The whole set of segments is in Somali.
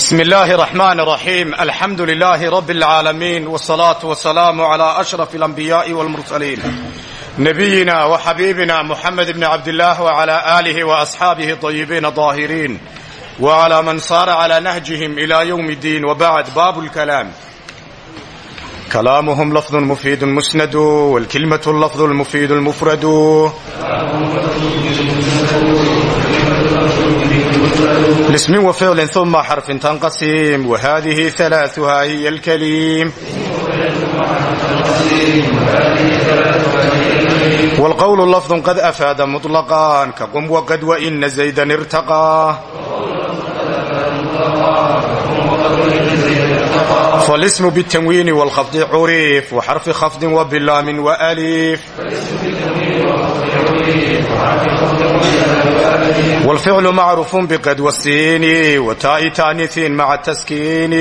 بسم الله الرحمن الرحيم الحمد لله رب العالمين والصلاة والسلام على أشرف الأنبياء والمرسلين نبينا وحبيبنا محمد بن عبد الله وعلى آله وأصحابه الطيبين الطاهرين وعلى من صار على نهجهم إلى يوم الدين وبعد باب الكلام كلامهم لفظ مفيد مسند والكلمة اللفظ المفيد المفرد لاسم وفعل ثم حرف تنقسم وهذه ثلاثها هي الكليم والقول لفظ قد أفاد مطلقا كقم وقد وإن زيدا ارتقى فالاسم بالتنوين والخفض عريف وحرف خفض وبلام وأليف والفعل معروف بقد والسين وتاء تانيث مع التسكين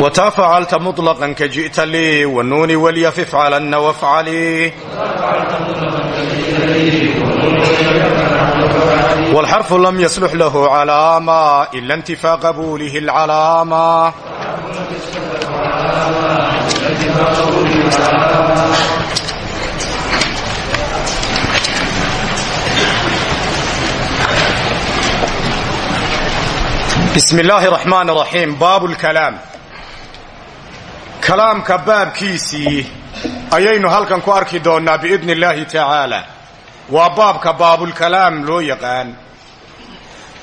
وتا فعلت مطلقا كجئت لي والنون واليف افعلن وافعلي والحرف لم يصلح له علامة إلا انتفى قبوله العلامة بسم الله الرحمن الرحيم باب الكلام kalaamka baabkiisii ayaynu halkan ku arki doonnaa biidni illaahi tacaala waa baabka baabulkalaam loo yaqaan.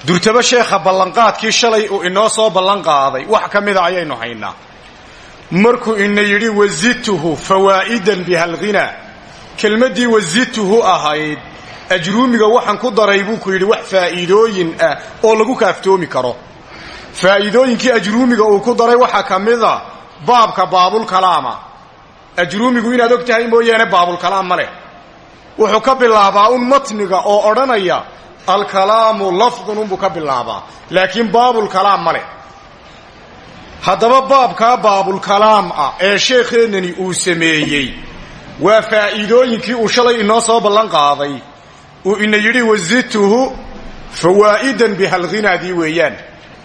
Durtabo sheekha ballanqaadkii shalay uu inoo soo ballanqaaday wax ka mida ayaynu haynaa. Markuu ina yidhi wasituhu fawaa'idan bihalghinaa kelmaddii wasituhu ahayd ajruumiga waxaan ku daray buu ku yidhi wax faa'iidooyin ah oo lagu kaaftoomi karo. Faa'iidooyinkii ajruumiga uu ku daray waxaa ka mida baabka baabulkalaama ajruumigu inaad og tahay mooyaane baabulkalaam ma leh wuxuu ka bilaabaa un matniga oo odhanaya alkalaamu lafdun unbuu ka bilaabaa. Laakiin baabulkalaam ma leh. Haddaba baabkaa baabulkalaam ah ee sheekheennani uu sameeyey waa faa'iidooyinkii uu shalay inoo soo ballan qaaday. Uu ina yidhi wasituhu fawaa'idan bihalghinaadii weeyaan.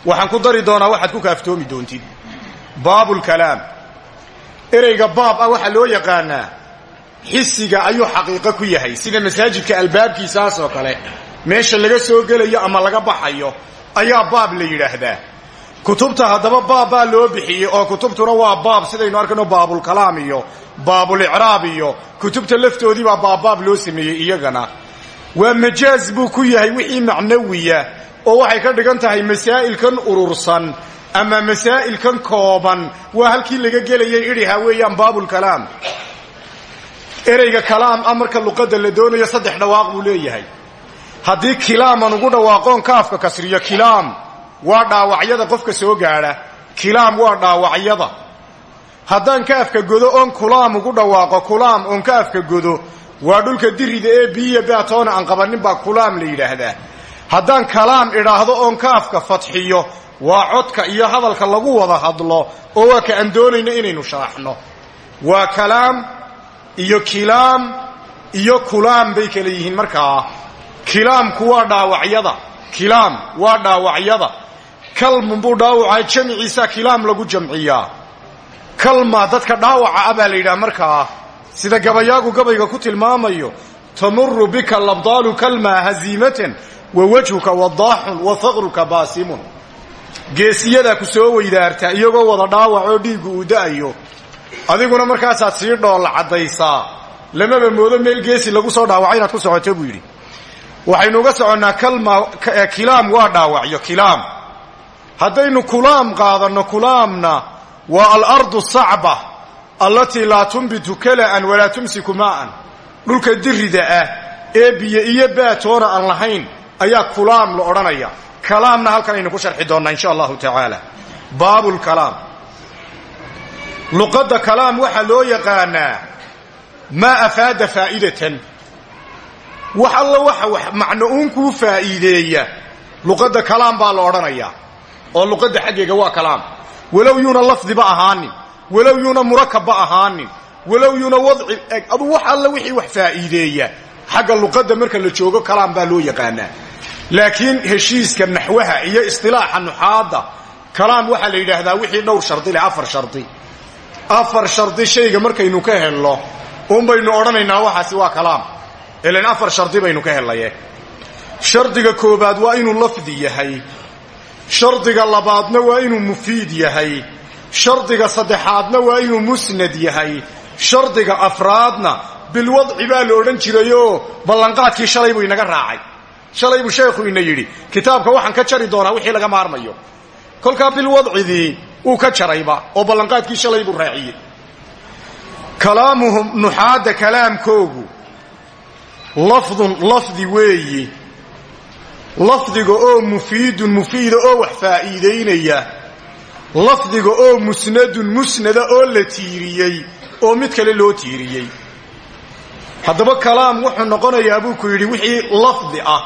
Waxaan ku dari doonaa waxaad ku kaaftoomi doontid baabulkalaam ereyga baab ah waxaa loo yaqaanaa xisiga ayuu xaqiiqo ku yahay. Sida masaajidka albaabkiisaas oo kale meesha laga soo gelayo ama laga baxayo ayaa baab la yidhaahdaa. Kutubta haddaba baab baa loo bixiyey oo kutubtuna waa baab sidaynu arkayno baabulkalaam iyo baabulicraab iyo kutubta laftoodiibaa baabbaab loo sameeyey iyagana. Waa majaaz buu ku yahay wixii macnawiya oo waxay ka dhigan tahay masaa'ilkan urursan ama masaa'ilkan kooban. Waa halkii laga gelayay idhiha weeyaan baabulkalaam ereyga kalaam ah marka luqadda la doonayo saddex dhawaaq buu leeyahay. Haddii kilaaman ugu dhawaaqoon kaafka kasriyo kilaam waa dhaawacyada qofka soo gaadha. Kilaam waa dhaawacyada. Haddaan kaafka godo oon kulaam ugu dhawaaqo kulaam oon kaafka godo waa dhulka dirida ee biyiya baatoona aan qabanin baa kulaam la yidhaahdaa. Haddaan kalaam idhaahdo oon kaafka fadxiyo waa codka iyo hadalka lagu wada hadlo oo waa ka aan doonayno inaynu sharaxno. Waa kalaam iyo kilaam iyo kulaam bay kala yihiin markaa kilaamku waa dhaawacyada. Kilaam waa dhaawacyada. Kalmun buu dhaawacaa jamciisa kilaam lagu jamciyaa kalma dadka dhaawaca ah baa la yidhaha markaa sida gabayaagu gabayga ku tilmaamayo tamuru bika labdaalu kalma haziimatan wa wajhuka wadaaxun wa faqruka baasimun. Geesiyadaa ku soo weydaartaa iyagoo wada dhaawac oo dhiiggu uu da'ayo adiguna markaasaad sii dhoolla caddaysaa. Lamaba moodo meel geesi lagu soo dhaawacay inaad ku socoto buu yidhi. Waxaynu uga soconnaa kalma kilaam waa dhaawacyo kilaam. Haddaynu kulaam qaadanno kulaamna waa alardu sacba allatii laa tumbitu kala'an walaa tumsiku maa'an dhulka dirida ah ee biyo iyo baatoona aan lahayn ayaa kulaam la odhanaya. Kalaamna halkan aynu ku sharxi doonnaa insha allahu tacaala. Baabulkalaam luqadda kalaam waxaa loo yaqaanaa maa afaada faa'idatan wax alla waxa wax macno uun kuu faa'iideeya. Luqadda kalaam baa la odhanayaa oo luqadda xaggeega waa kalaam. Walow yuuna lafdiba ahaanin walow yuuna murakabba ahaanin walow yuuna wadci eg aduu wax alla wixii wax faa'iideeya. Xagga luqadda marka la joogo kalaam baa loo yaqaanaa. Laakiin heshiiska naxwaha iyo afar shardi shayga markaynu ka helno un baynu odhanaynaa waxaasi waa kalaam. Ilan afar shardi baynu ka hellaye shardiga koobaad waa inuu lafdi yahay. Shardiga labaadna waa inuu mufiid yahay. Shardiga saddexaadna waa inuu musnad yahay. Shardiga afraadna bilwadci baa la odhan jirayoo ballanqaadkii shalay buu inaga raacay. Shalay buu sheekhu ina yidhi kitaabka waxaan ka jari doonaa wixii laga maarmayo. Kolkaa bilwadcidii uu ka jarayba oo ballanqaadkii shalay buu raaciyey. Kalaamuhum nuxaadda kalaamkoogu lafdun lafdi weeyi. Lafdiga oo mufiidun mufiida oo wax faa'iidaynaya. Lafdiga oo musnadun musnada oo la tiiriyey oo mid kale loo tiiriyey. Haddaba kalaam wuxuu noqonayaa buu ku yidhi wixii lafdi ah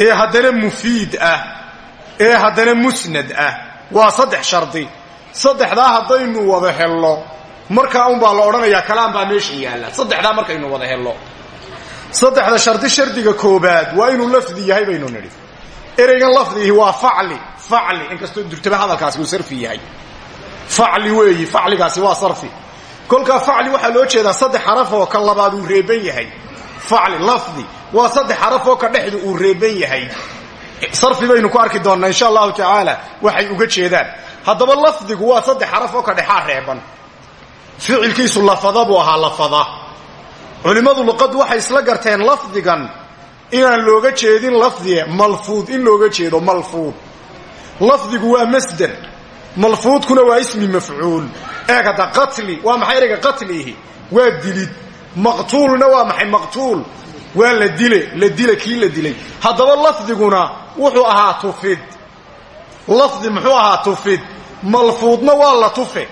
ee haddana mufiid ah ee haddana musnad ah waa saddex shardi. Saddexdaa haddaynu wada helno markaa unbaa la odhanayaa kalaam baa meesha yaalla. Saddexdaa markaynu wada helno. Saddexda shardi shardiga koobaad waa inuu lafdi yahay baynu nidhi. Ereygan lafdiihi waa facli facli. Inkastoo durtaba hadalkaasi uu sarfi yahay. Facli weeyi facligaasi waa sarfi. Kolkaa facli waxaa loo jeedaa saddex xaraf oo ka labaad uu reeban yahay. Facli lafdi. Waa saddex xaraf oo ka dhexdu uu reeban yahay sarfi baynu ku arki doonnaa insha allahu tacaala waxay uga jeedaan. Haddaba lafdigu waa saddex xaraf oo ka dhexaa reeban. Ficilkiisu lafada buu ahaa lafada. Culimmadu luqaddu waxay isla garteen lafdigan inaan looga jeedin lafdige malfuud in looga jeedo malfuud. Lafdigu waa masder malfuudkuna waa ismi mafcuul. Eeg hadda qatli waa maxay ereyga waa dilid. Maqtuulna waa maxay maqtuul waa la dile la dila kii la dilay. Haddaba lafdiguna wuxuu ahaa tufid. Lafdi muxuu ahaa tufid. Malfuudna waa la tufe.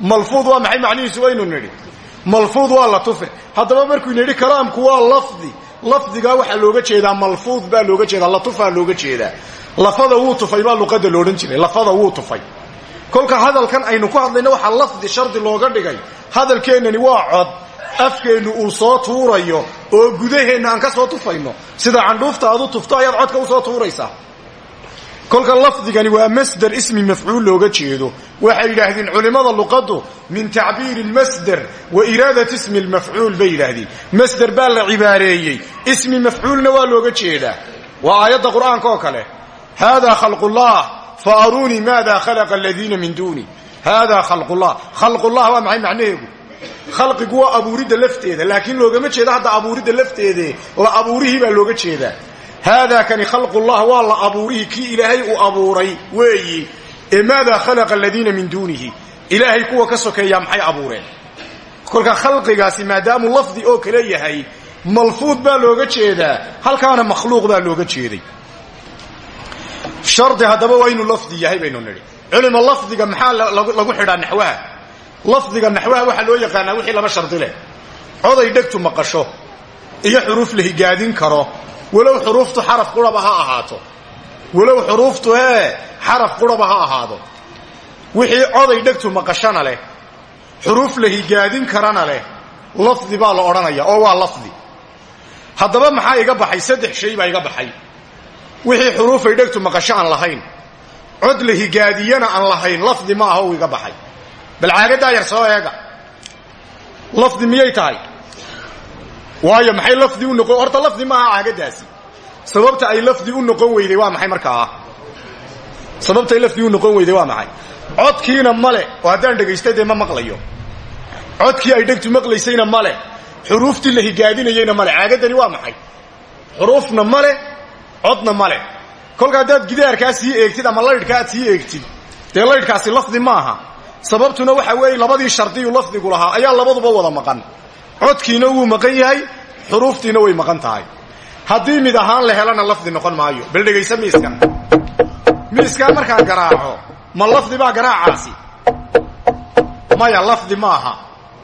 Malfuud waa maxay macnihiisu waynu nidhi? Malfuud waa la tufe. Haddaba markuynu nidhi kalaamku waa lafdi. Lafdigaa waxaa looga jeedaa malfuud baa looga jeedaa latufaa looga jeedaa. Lafada wuu tufay baa luqadda loodhan jiray. Lafada wuu tufay. Kolka hadalkan aynu ku hadlayno waxaa lafdi shardi looga dhigay. Hadalkeennani waa cod afkeennu uu soo tuurayo oo gudaheenna aan ka soo tufayno sida candhuufta aad u tufto ayaad codka u soo tuuraysaa. Kolka lafdigani waa masder ismi mafcuul looga jeedo. Waxay yidhaahdeen culimmada luqaddu min tacbiiri lmasder wa iraadat ismi lmafcuul bay yidhaahdeen. Masder baa la cibaareeyey ismi mafcuulna waa looga jeedaa. Waa aayadda qur'aanka oo kale. Haadaa khalqullah fa aruunii maada khalaqa aladiina min duuni. Haadaa khalqullah khalqullah waa maxay macnaheegu khalqigu waa abuuridda lafteeda laakiin loogama jeedo hadda abuuridda lafteede la abuurihii baa looga jeedaa. Haadaa kani khalqullah waa la abuurihii kii ilaahay uu abuuray weeyi. Ee maadaa khalaqa aladiina min duunihi? Ilaahay kuwa ka sokeeyaa maxay abuureen? Kolka khalqigaasi maadaamuu lafdi oo kale yahay malfuud baa looga jeedaa halkaana makhluuq baa looga jeeday. Shardi haddaba waa lafdi yahay baynu nidhi. Culima lafdiga maxaa lagu xidhaa naxwaha lafdiga naxwaha waxaa loo yaqaanaa wixii laba shardi leh. Coday dhegtu maqasho iyo xuruuf la higaadin karo. Walow xuruuftu xaraf quraba ha ahaato. Walow xuruuftu hee xaraf quraba ha ahaado. Wixii coday dhegtu maqashana leh xuruuf la higaadin karana leh lafdi baa la odhanaya oo waa lafdi. Haddaba maxaa iga baxay? Saddex shay baa iga baxay. Wixii xuruufay dhegtu maqasho aan lahayn cod la higaadiyana aan lahayn lafdi ma aha uu iga baxay bal caagadaa yar soo eega. Lafdi miyay tahay? Waayo maxay lafdi u noqon? Horta lafdi maaha caagadaasi. Sababta ay lafdi u noqon weyday waa maxay markaa? Sababtaay lafdi u noqon weyday waa maxay? Codkiina male oo haddaan ma maqlayo. Codkii ay dhegtu maqlaysayna male xuruuftii la higaadinayeyna male caagadani waa maxay? Xuruufna male codna male kolka haddaad gidaarkaa eegtid ama laydhka eegtid dee laydhkaasi lafdi maaha sababtuna waxa weeye labadii shardiyu lafdigu lahaa ayaa labaduba wada maqan. Codkiina wuu maqan yahay xuruuftiina way maqan tahay. Haddii mid ahaan la helana lafdi noqon maayo. Bal dhegaysa miiskan miiskaa markaan garaaco ma lafdi baa garaacaasi? Maya lafdi maaha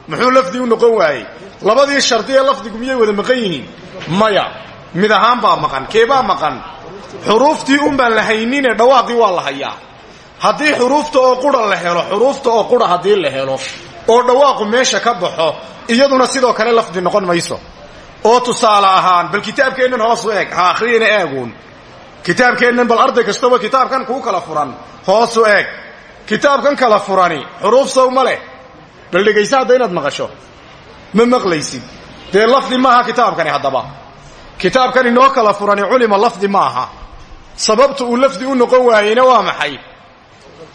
muxuu lafdi u noqon waayey? Labadii shardi ee lafdigu miyay wada maqan yihiin? Maya mid ahaan baa maqan keebaa maqan? Xuruuftii un baan la haynine dhawaaqii waa la hayaa haddii xuruufta oo qura la helo xuruufta oo qura haddii la helo oo dhawaaqu meesha ka baxo iyaduna sidoo kale lafdi noqon mayso. Oo tusaale ahaan bal kitaabkeennan hoos u eeg ha akhriyana eeguun. Kitaabkeennan bal arday kastaba kitaabkan kuu kala furan hoosu eeg. Kitaabkan kala furani xuruuf sow ma leh. Bal dhegaysa hadda inaad maqasho. Ma maqlaysid. Dee lafdi maaha kitaabkani haddaba. Kitaabkan inoo kala furani culima lafdi ma aha. Sababta uu lafdi u noqon waayeyna waa maxay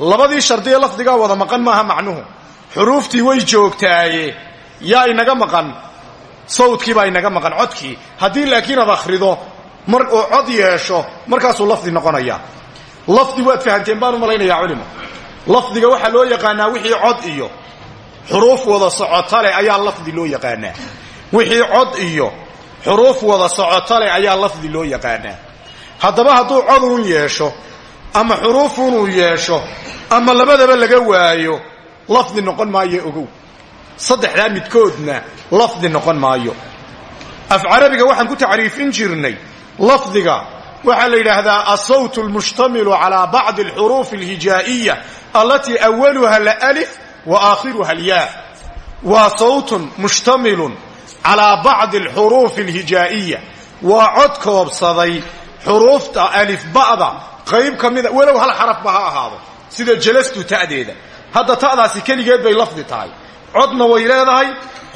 labadii shardiye lafdigaa wada maqan maaha macnuhu. Xuruuftii way joogtaaye. Yaa inaga maqan. Sawdkii baa inaga maqan codkii. Haddii laakiin aad akhrido mar uu cod yeesho markaasuu lafdi noqonaya. Lafdi waad fahanteen baan u malaynayaa culima lafdiga waxaa loo yaqaanaa wixii cod iyo. Xuruuf wada socota leh ayaa lafdi loo yaqaanaa. Wixii cod iyo xuruuf wada socota leh ayaa lafdi loo yaqaanaa. Haddaba hadduu coduun yeesho ama xuruufunuu yeesho ama labadaba laga waayo lafdi noqon maayo ogow. Saddexdaa midkoodna lafdi noqon maayo. Af carabiga waxaan ku tacriifin jirnay lafdiga waxaa la yidhaahdaa asawt almushtamilu calaa bacdi alxuruuf alhijaa'iya allatii awaluha alif wa aakhiruha alyaa. Waa sawtun mushtamilun calaa bacdi alxuruufi alhijaa'iya waa cod koobsaday xuruufta alifba'da qayb ka mida walow hal xarafba ha ahaado sida jalastu ta'deeda. Hadda ta'daasi keligeed bay lafdi tahay. Codna way leedahay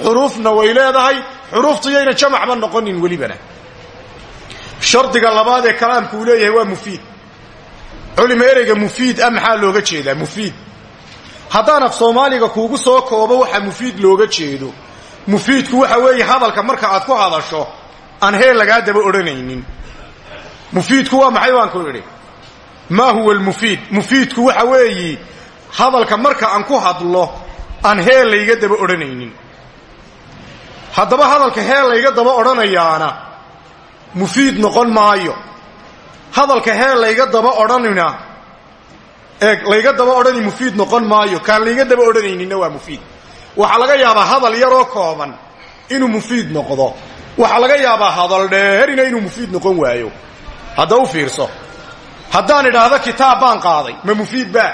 xuruufna way leedahay xuruuftayayna jamacba noqonin welibana. Shardiga labaad ee kalaamku uu leeyahay waa mufiid. Culima ereyga mufiid ah maxaa looga jeedaa? Mufiid. Haddaan af soomaaliga kuugu soo koobo waxa mufiid looga jeedo. Mufiidku waxa weeye hadalka marka aad ku hadasho aan heel lagaa daba odhanaynin. Mufiidku waa maxay waan ku idhi maa huwa almufiid? Mufiidku waxa weeyi hadalka marka aan ku hadlo aan heel layga daba odhanaynin. Haddaba hadalka heel layga daba odhanayaana mufiid noqon maayo. Hadalka heel layga daba odhanina ee layga daba odhani mufiid noqon maayo. Kaan layga daba odhanayninna waa mufiid. Waxaa laga yaabaa hadal yaroo kooban inuu mufiid noqdo. Waxaa laga yaabaa hadal dheerina inuu mufiid noqon waayo. Hadda u fiirso haddaan idhaahdo kitaab baan qaaday. Ma mufiid baa?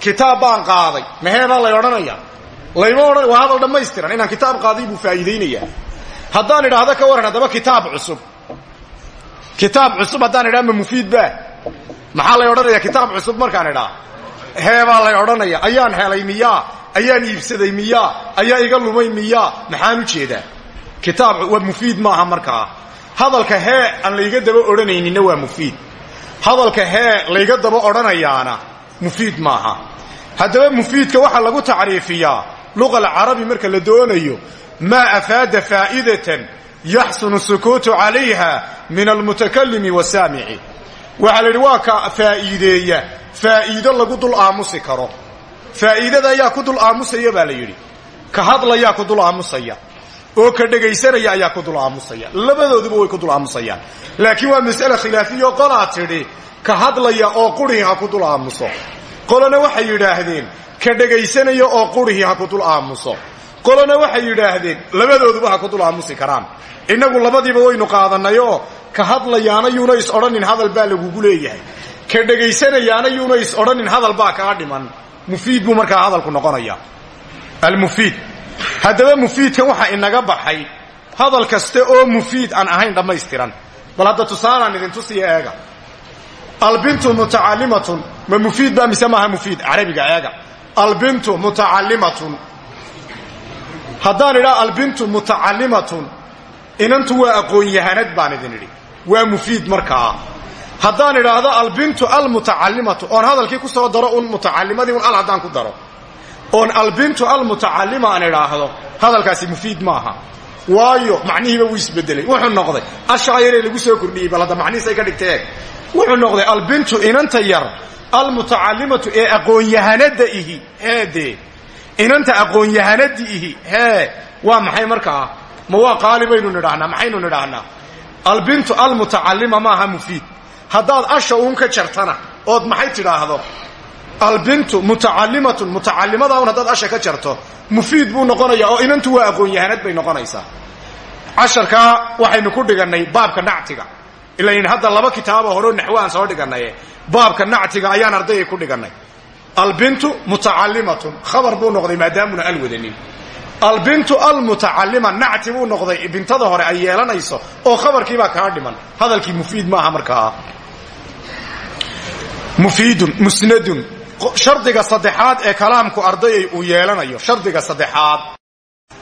Kitaab baan qaaday. Maheebaa lay odhanaya? Layma odhan waa hadal dhammaystiran inaan kitaab qaaday buu faa'iidaynayaa. Haddaan idhaahdo ka waran haddaba kitaab cusub. Kitaab cusub haddaan idhaha ma mufiid baa? Maxaa lay odhanaya? Kitaab cusub markaan idhaa heebaa lay odhanaya. Ayaan helay miyaa? Ayaan iibsaday miyaa? Ayaa iga lumay miyaa? Maxaan u jeedaa? Kitaab waa mufiid maaha markaa. Hadalka hee aan layga daba odhanayninna waa mufiid hadalka hee layga daba odhanayaana mufiid maaha. Haddaba mufiidka waxaa lagu tacriifiyaa luqa alcarabi marka la doonayo maa afaada faa'idatan yaxsunu sukuutu calayha min almutakalimi wasaamici waxaa la yidhi waa ka faa'iideeya faa'iido lagu dul aamusi karo. Faa'iidada ayaa ku dul aamusaya baa la yidhi. Ka hadlayaa ku dul aamusaya oo ka dhegaysanaya ayaa ku dul aamusaya labadooduba way ku dul aamusayaan laakiin waa mas'ale khilaafiya oo qolaa tidhi ka hadlaya oo qurhi ha ku dul aamuso qolona waxay yidhaahdeen ka dhegaysanaya oo qurhi ha ku dul aamuso qolona waxay yidhaahdeen labadooduba ha ku dul aamusi karaan. Innagu labadiiba waynu qaadannayoo ka hadlayaana yuuna is odhanin hadal baa lagugu leeyahay. Ka dhegaysanayaana yuuna is odhanin hadal baa kaa dhiman. Mufiid buu markaa hadalku noqonaya almufiid haddaba mufiidkan waxaa inaga baxay. Hadal kaste oo mufiid aan ahayn dhammaystiran. Bal hadda tusaalaan idin tusiya eega albintu mutacallimatun. Ma mufiid baa mise maaha mufiid? Eega. Albintu mutacallimatun. Haddaan idhaa albintu mutacallimatun inantu waa aqoon-yahanad baan idin idhi. Waa mufiid markaa haddaan idhaahdo albintu almutacallimatu oon hadalkii ku soo daro un mutacallimadii un al haddaan ku daro oon albintu almutacallima aan idhaahdo hadalkaasi mufiid maaha. Waayo macnihiiba wuu isbedelay. Wuxuu noqday ashaayaree lagu soo kordhiyey bal hadda macnihiisay ka dhigtee. Wuxuu noqday albintu inanta yar almutacallimatu ee aqoon-yahanada ihi heedee inanta aqoon-yahanadi ihi hee waa maxay markaa ma waa qaali baynu nidhaahnaa maxaynu nidhaahnaa albintu almutacallima maaha mufiid. Haddaad asha uun ka jartana ood maxay tidhaahdo albintu mutacallimatun mutacallimada un haddaad asha ka jarto mufiid buu noqonayaa oo inantu waa aqoon-yahanad bay noqonaysaa. Casharkaa waxaynu ku dhigannay baabka nactiga. Ilayn hadda laba kitaabo horeo naxwo aan soo dhiganaye baabka nactiga ayaan ardayga ku dhigannay. Albintu mutacallimatun khabar buu noqday maadaamuna al wadanin. Albintu almutacallima nacti buu noqday bintada hore ay yeelanayso oo khabarkiibaa kaa dhiman. Hadalkii mufiid maaha markaa. Mufiidun shardiga saddexaad ee kalaamku ardayay uu yeelanayo. Shardiga saddexaad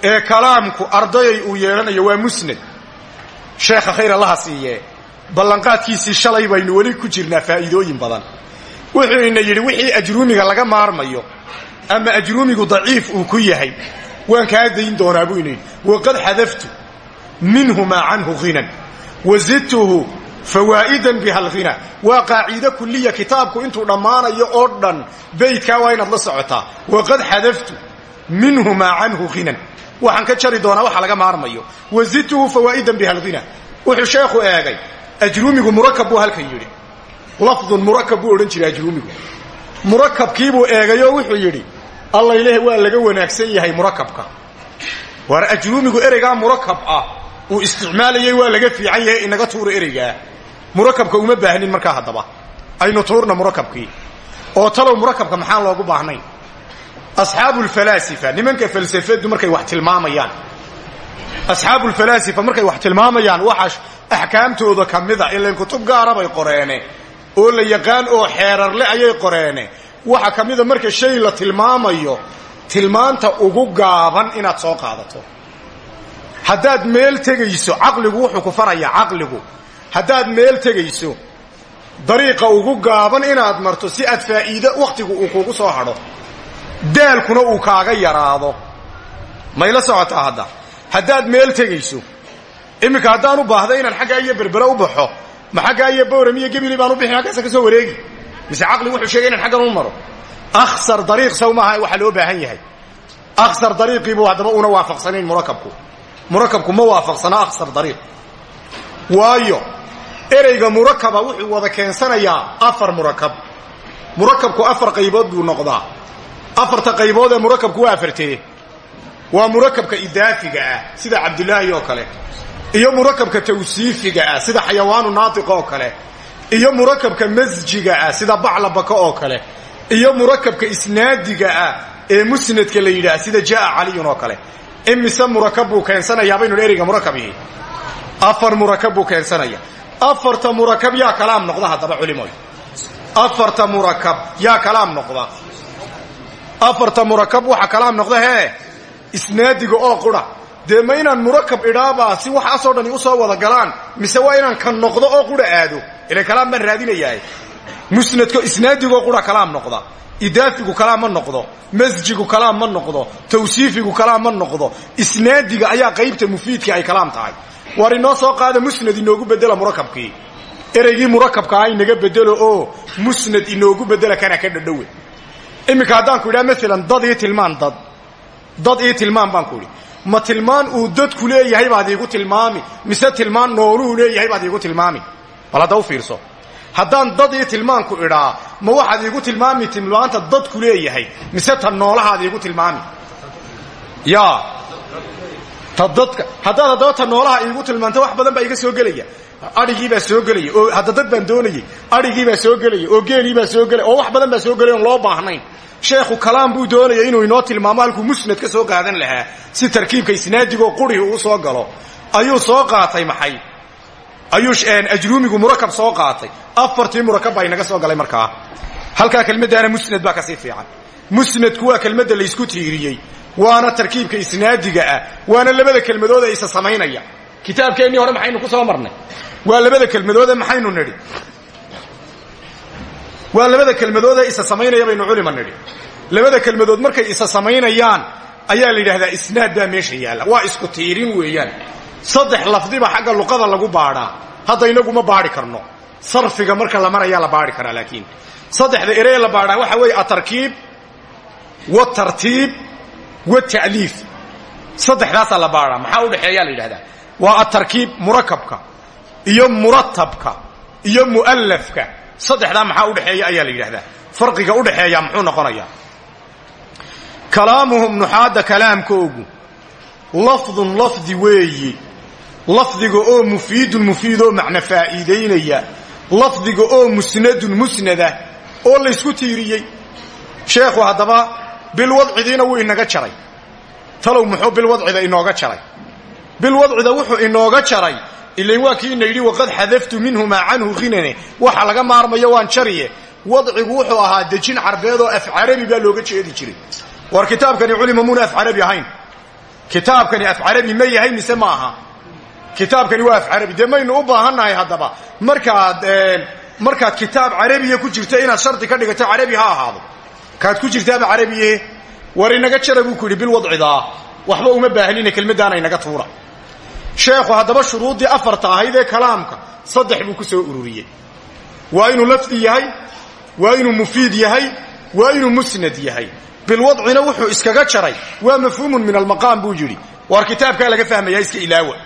ee kalaamku ardayay uu yeelanayo waa musnad. Sheekha khayr allaha siiye ballanqaadkiisii shalay baynu weli ku jirnaa faa'iidooyin badan. Wuxuu ina yidhi wixii ajruumiga laga maarmayo ama ajruumigu daciif uu ku yahay waan kaa dayn doonaa buu ina yidhi. Waqad xadaftu minhu maa canhu hinan wazidtuhu fawaa'idan biha alghina waa qaaciide kuliya kitaabku intuu dhammaanayo oo dhan baydkaa waa inaad la socotaa. Waqad xadaftu minhu maa canhu hinan waxaan ka jari doonaa waxa laga maarmayo. Wazidtuhu fawaa'idan biha alghina wuxuu sheekhu eegay ajruumigu murakab buu halkan yidhi. Lafdun murakab buu odhan jiray ajruumigu murakabkiibuu eegayoo wuxuu yidhi allayleh waa laga wanaagsan yahay murakabka war ajruumigu ereygaa murakab ah uu isticmaalayay waa laga fiican yahay inaga tuura ereygaa murakabka uma baahnin markaa haddaba. Aynu tuurna murakabkii. Oo talow murakabka maxaan loogu baahnayn? Asxaabu lfalaasifa nimanka falsafadu markay wax tilmaamayaan. Asxaabu lfalaasifa markay wax tilmaamayaan waxa axkaamtooda ka mida ilan kutub gaara bay qoreene oo la yaqaan oo xeerarle ayay qoreene. Waxa ka mida marka shay la tilmaamayo tilmaanta ugu gaaban inaad soo qaadato haddaad meel tegayso caqligu wuxuu ku farayaa caqligu. Haddaad meel tegayso dariiqa ugu gaaban inaad marto si aad faa'iido wakhtigu uu kugu soo hadho. Daalkuna uu kaaga yaraado. Mayla socotaa hadda? Haddaad meel tegayso iminka haddaan u baahda inaan xaggaa iyo berbere u baxo ma xaggaa iyo bowram iyo u halkaasa ka soo wareegi. Mise caqli wuxuu sheegay inaan xaggan u maro. Akhsar dariiq saw maaha loo baahan yahay. Akhsar dariiqiibuu haddaba una waafaqsanayn murakabku murakabku ma waafaqsana akhsar dariiq. Waayo ereyga murakaba wuxuu wada keensanayaa afar murakab. Murakabku afar qaybood buu noqdaa. Afarta qaybood ee murakabku waa afartee waa murakabka idaafiga ah sida cabdilaahi oo kale. Iyo murakabka tawsiifiga ah sida xayawaanu naatiq oo kale. Iyo murakabka masjiga ah sida baclabaka oo kale. Iyo murakabka isnaadiga ah ee musnadka la yidhaah sida jaa caliyun oo kale imise murakab buu keensanayaa baynu ereyga murakabihi afar murakab buu keensanaya. Afarta murakab yaa kalaam noqda haddaba culimoy afarta murakab yaa kalaam noqda. Afarta murakab waxa kalaam noqda hee isnaadiga oo qura. Dee ma inaan murakab idhaabaa si waxaasoo dhani u soo wada galaan mise waa inaan ka noqdo oo qura aado? Ila kalaam baan raadinayaa musnadko isnaadigoo qura kalaam noqda idaafigu kalaam ma noqdo masjigu kalaam ma noqdo tawsiifigu kalaam ma noqdo isnaadiga ayaa qaybta mufiidkii ay kalaam tahay. War inoo soo qaada musnad inoogu bedela murakabkii. Ereygii murakabkaa inaga bedelo oo musnad inoogu bedela kana ka dhadhowe. Iminka haddaan ku idhaha maalan dad ii tilmaan dad. Dad ii tilmaan baan ku idhi ma tilmaan uu dadku leeyahay baad iigu tilmaami mise tilmaan nooluhu leeyahay baad iigu tilmaami? Bal hadda u haddaan dad ii tilmaanku idhaa ma waxaad iigu tilmaami tilmaanta dadku leeyahay mise ta noolahaad iigu tilmaami? Ya. Ta dadka noolaha iigu tilmaanto wax badan baa iga soo gelaya. Adhigii baa soo gelaya oo hadda dad baan doonayay. Adhigii baa soo gelaya oo geelii baa soo gelaya oo wax badan baa soo gelaya loo baahnayn. Sheekhu kalaam buu doonaya inuu inoo tilmaamo halkuu musnad ka soo qaadan lahaa. Si tarkiibka isnaadigoo qurhi uu soo galo ayuu soo qaatay maxay ayuu ajruumigu murakab soo qaatay. Afartii murakab baa inaga soo galay markaa. Halkaa kelmaddaana musnad baa ka sii fiican. Musnadku waa kelmadda laysku tiiriyey. Waana tarkiibka isnaadiga ah. Waana labada kelmadood ee isa samaynaya. Kitaabkeennii hore maxaynu ku soo marnay? Waa labada kelmadood ee maxaynu nidhi? Waa labada kelmadood ee isa samaynaya baynu culima nidhi? Labada kelmadood markay isa samaynayaan ayaa la yidhahdaa isnaad baa meesha yaalla. Waa isku tiirin weeyaan saddex lafdiba xagga luqada lagu baadhaa. Hadda inagu ma baadhi karno. Sarfiga marka la marayaa la baadhi karaa laakiin saddexda eree la baadhaa waxa weeye atarkiib watartiib wata'liif saddexdaasaa la baadhaa. Maxaa udhexeeyaa la yidhahdaa waa atarkiib murakabka iyo muratabka iyo mu'allafka. Saddexdaa maxaa udhexeeya ayaa la yidhahdaa farqiga udhexeeya muxuu noqonayaa. Kalaamuhum nuxaadda kalaamkoogu. Lafdun lafdi weeyi lafdiga oo mufiidun mufiid oo macno faa'iidaynaya lafdiga oo musnadun musnada oo laysku tiiriyey. Sheekhu haddaba bilwadcidiina wuu inaga jaray. Talow muxuu bilwadcida inooga jaray? Bilwadcida wuxuu inooga jaray. Ilain waa kii waqad xadaftu minhu maa canhu khinane waxa laga maarmayo waan jariye. Wadcigu wuxuu ahaa dejin carbeed oo af carabi baa looga jeedi jiray. War kitaabkani culima muuna af carabi ahayn. Kitaabkani af carabi ma yahay mise ma kitaabkani waa af carabi. Dee maynu u baahannahay haddaba. Markaad markaad kitaab carabiya ku jirta inaad shardi ka dhigato carabi ha ahaado. Kaad ku jirtaaba carabiye war inaga jara ku yidhi bilwadcidaa waxba uma baahanina kelmaddaana inaga tuura. Sheekhu haddaba shuruuddii afarta ahayd ee kalaamka saddex buu ku soo ururiyey. Waa inuu lafdi yahay waa inuu mufiid yahay waa inuu musnad yahay. Bilwadcina wuxuu iskaga jaray waa mafhuumun min almaqaam buu yidhi. Waar kitaabkaa laga fahmayaa iska ilaawa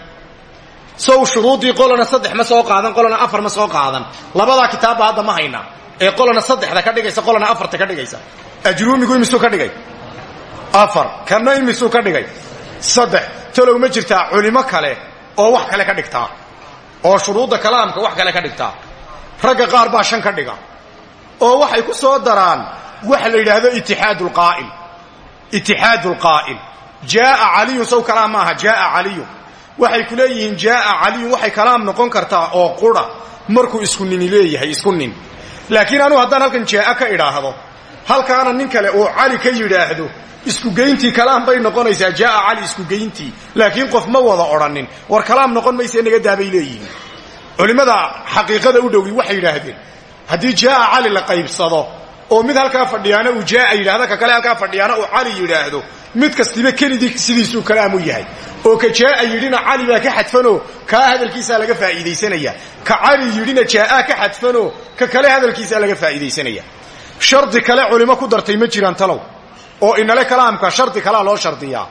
sow shuruuddii qolana saddex ma soo qaadan qolana afar ma soo qaadan. Labadaa kitaabba hadda ma haynaa ee qolana saddexda ka dhigaysa qolana afarta ka dhigaysa. Ajruumigu imisuu ka dhigay. Afar kanna imisuu ka dhigay. Saddex talow ma jirtaa culimo kale oo wax kale ka dhigtaa. Oo shuruudda kalaamka wax kale ka dhigtaa. Ragga qaar baa shan ka dhiga. Oo waxay ku soo daraan waxa la yidhaahdo itixaadu lqaa'il itixaadu lqaa'il jaaa caliyun sow kalaam maaha jaaa caliyun waxay ku leeyihiin jaaa caliyun waxay kalaam noqon kartaa oo qura. Markuu isku nini leeyahay isku nin. Laakiin anugu haddaan halkan jaaa ka idhaahdo halkaana nin kale uu cali ka yidhaahdo iskugeyntii kalaam bay noqonaysaa jaaa cali iskugeyntii laakiin qof ma wada odhanin war kalaam noqon mayse naga daabay leeyihiin. Culimmada xaqiiqada u dhowi waxay yidhaahdeen haddii jaaa cali la qaybsado oo mid halkaa fadhiyaana uu jaaa yidhahdo ka kale halkaa fadhiyaana uu cali yidhaahdo mid kastiba kelidii sidiisuu kalaamu yahay oo ka jaaa yidhina cali ka xadfanoo kaa hadalkiisaa laga faa'iidaysanaya ka cali yidhina jaaa ka xadfanoo ka kale hadalkiisaa laga faa'iidaysanaya. Shardi kale culimo ku dartay ma jiraan talow oo inale kalaamka shardi kalaa loo shardiyaa.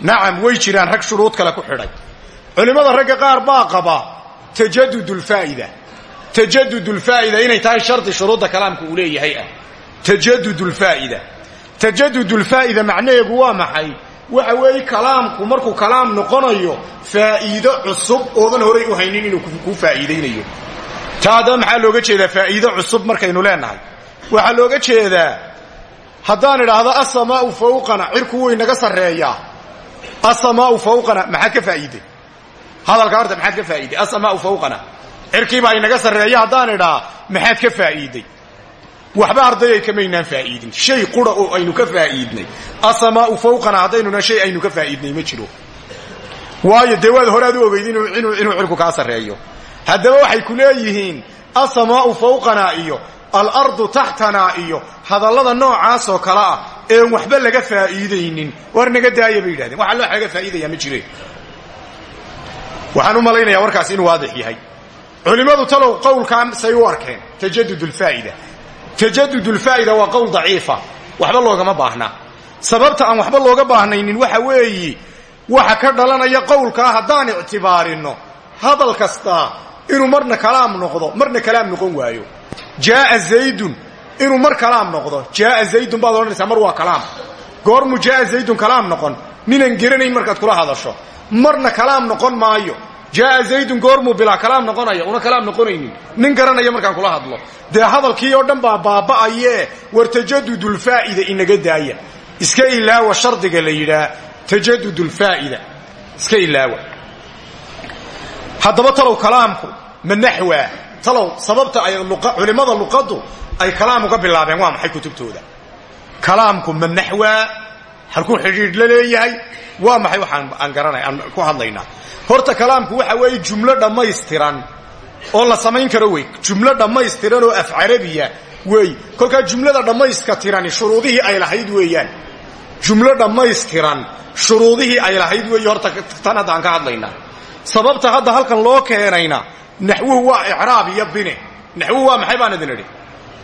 Nacam way jiraan rag shuruud kale ku xidhay. Culimmada ragga qaar baa qaba tajadudulfaa'ida tajadudulfaa'ida inay tahay shardi shuruudda kalaamka uu leeyahay ah tajadudulfaa'ida tajadudulfaa'ida macnaheegu waa maxay? Waxa weeye kalaamku markuu kalaam noqonayo faa'iido cusub oodan horay u haynin inuu kuu faa'iidaynayo taa haddaba maxaa looga jeedaa faa'iido cusub markaynu leenahay? Waxaa looga jeedaa haddaan idhaahdo asamaau fawqana cirku wuu inaga sarreeyaa. Asamaau fawqana maxaad ka faa'iiday? Hadalka horta maxaad ka faa'iiday? Asamaau fawqana cirkiibaa inaga sarreeya haddaan idhaa maxaad ka faa'iiday waxba ardayay kamaynaan faa'iidin. Shay qura oo aynu ka faa'iidnay. Asamaau fawqana haddaynuna shay aynu ka faa'iidnay ma jiro. Waayo dee waad horaad u ogeyd inuu cirku kaa sarreeyo. Haddaba waxay ku leeyihiin asamaau fawqana iyo alardu taxtanaa iyo hadallada noocaasoo kale ah een waxba laga faa'iidaynin. War naga daaya bay yidhahdeen. Laga faa'iidaya ma jireen waxaan u malaynayaa warkaas inuu waadix yahay. Culimmadu talow qowlkan say u arkeen tajadud ulfaa'ida tajadud ulfaa'ida waa qowl daciifa waxba loogama baahnaa sababta aan waxba looga baahnaynin waxa weeyi waxa ka dhalanaya qowlkaa haddaan ictibaarinno hadal kastaa inuu marna kalaam noqdo marna kalaam noqon waayo. Jaaa zaydun inuu mar kalaam noqdo. Jaaa zaydun baad odhanaysaa mar waa kalaam. Goormuu jaaa zaydun kalaam noqon ninaan geranayn markaad kula hadasho. Marna kalaam noqon maayo jaaa zaydun goormuu bilaa kalaam noqonaya una kalaam noqonaynin. Nin garanaya markaan kula hadlo. Dee hadalkii oo dhan baa baaba'ayee war tajadudulfaa'ida inaga daaya. Iska ilaawa shardiga la yidhaa tajadudulfaa'ida iska ilaawa. Haddaba talow kalaamku ma naxwaa talow sababta ay culimmada luqaddu ay kalaam uga bilaabeen waa maxay kutubtooda? Kalaamku ma naxwaa halkuu xidhiidh la leeyahay. Waa maxay waxaan aan garanay aan ku hadlaynaa. Horta kalaamku waxa weeye jumlo dhammaystiran oo la samayn karo wey. Jumlo dhammaystiran oo af carabiya wey. Kolkaa jumlada dhammayska tirani shuruudihii ay lahayd weeyaan. Jumlo dhammaystiran shuruudihii ay lahayd weeye horta tan aan ka hadlaynaa. Sababta hadda halkan loo keenayna naxwuhu waa icraab iyo bine. Naxwuhu waa maxay baan idin idhi?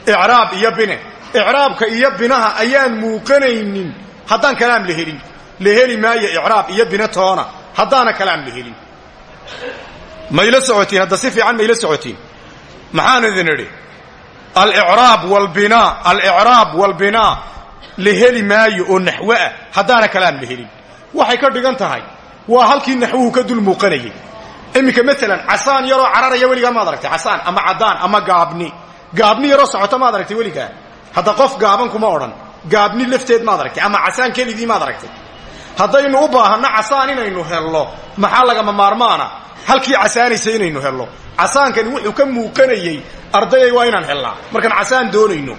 Icraab iyo bine. Icraabka iyo binaha ayaan muuqanaynin haddaan kalaam la helin la heli maayo icraab iyo bine toona haddaana kalaam la helin. Mayla socotiin hadda si fiican mayla socotiin. Maxaan idin idhi? Alicraab walbinaa alicraab walbinaa la heli maayo oo naxwo ah haddaana kalaam la waxay ka dhigan tahay waa halkii naxwuhu ka dul muuqanayay. Iminka maalan casaan yaroo cararaya weligaa maad aragtay casaan ama caddaan ama gaabni. Gaabni yaroo socota maad aragtay weligaa. Hadda qof gaaban kuma odhan gaabni lafteed maad aragtay ama casaan keligii maad aragtay. Haddaynu u baahanno casaan inaynu helno maxaa lagama maarmaana? Halkii casaanaysa inaynu helno. Casaankani wuxuu ka muuqanayey ardayay waa inaan helnaa. Markaan casaan doonayno.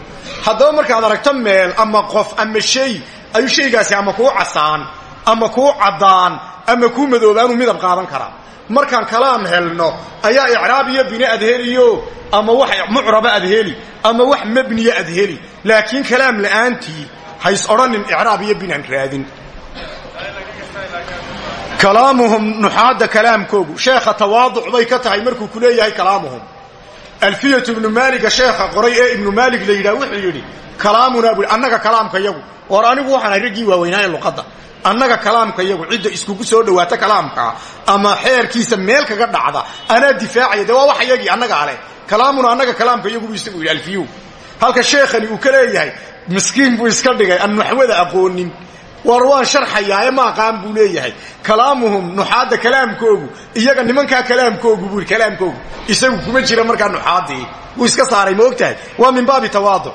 Haddaba markaad aragto meel ama qof ama shay ayuu shaygaasi ama kuu casaan ama kuu caddaan ama kuu madoobaanuu midab qaadan karaa markaan kalaam helno ayaa icraab iyo bini ad heliyo ama wax mucraba ad heli ama wax mabniya ad heli. Laakiin kalaam la'aantii hays odhanin icraab iyo raadin. Kalaamuhum nuxaadda kalaamkoogu. Sheekha tawaaduc bay ka tahay markuu ku leeyahay kalaamuhum. Alfiyatu ibnu maaliga sheekha qoray ee ibnu maalig la yidhah wuxuu yidhi kalaamunaa bui annaga kalaamka yagu war anigu waxaan ahay raggii waaweynaaye annaga kalaamka yagu cidda iskugu soo dhowaata kalaamkaa ama xeerkiisa meel kaga dhacda anaa difaacaya waa wax yagii annaga ale kalaamuna annaga kalaamka yagu buu isagu yidhi alfiyu. Halka sheekhani uu ka leeyahay miskiin buu iska dhigay aan naxwada aqoonin. War waan sharxayaae ma aqaan buu leeyahay. Kalaamuhum nuxaadda kalaamkoogu iyaga nimankaa kalaamkoogu buu kalaamkoogu isagu kuma jira markaa nuxaaddii. Wuu iska saaray ma waa min baabi tawaaduc.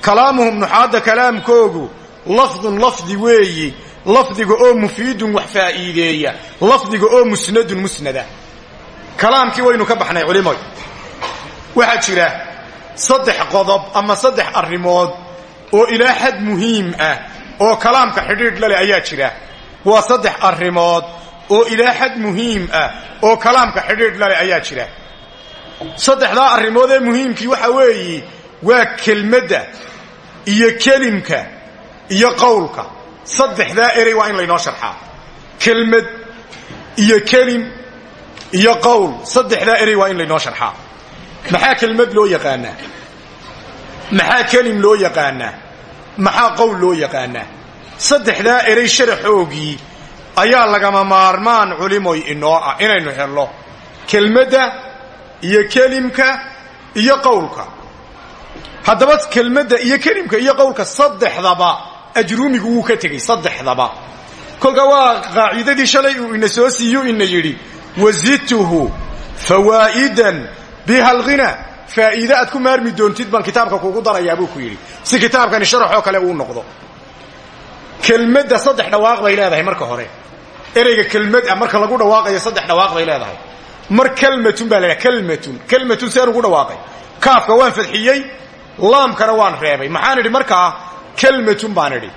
Kalaamuhum nuxaadda kalaamkoogu lafdun lafdi weeyi lafdiga oo mufiidun wax faa'iideeya lafdiga oo musnadun musnada. Kalaamkii waynu ka baxnay culimoy waxaa jira saddex qodob ama saddex arrimood oo ilaa xad muhiim ah oo kalaamka xidhiidh la ayaa jira. Waa saddex arrimood oo ilaa xad muhiim ah oo kalaamka xidhiidh la leh ayaa jira. Saddexdaa arrimood ee muhiimkii waxa weeyi waa kelmadda iyo kelimka iyo qowlka saddexdaa erey waa in laynoo sharxaa kelmad iyo kelim iyo qowl. Saddexdaa erey waa in laynoo sharxaa maxaa kelmad loo yaqaanaa? Maxaa kelim loo yaqaanaa? Maxaa qowl loo yaqaanaa? Saddexdaa erey sharaxoogii ayaa lagama maarmaan culimoy inoo ah inaynu helno. Kelmadda iyo kelimka iyo qowlka. Haddaba kelmadda iyo kelimka iyo qowlka saddexdaba ajruumigu wuu ka tegey saddexdaba. Kolka waa qaacidadii shalay uu ina soo siiyu ina yidhi wazidtuhu fawaa'idan biha alghina faa'iide aad ku maarmi doontid baan kitaabka kuugu darayaa buu ku yidhi. Si kitaabkani sharaxoo kale uu noqdo. Kelmadda saddex dhawaaq bay leedahay marka hore. Ereyga kelmad ah marka lagu dhawaaqayo saddex dhawaaq bay leedahay. Mar kelmatun baa la kelmatun. Kelmatun seen ugu dhawaaqay. Kaafka waan fadxiyey laamkana waan reebay. Maxaan idhi kelmatun baan idhi.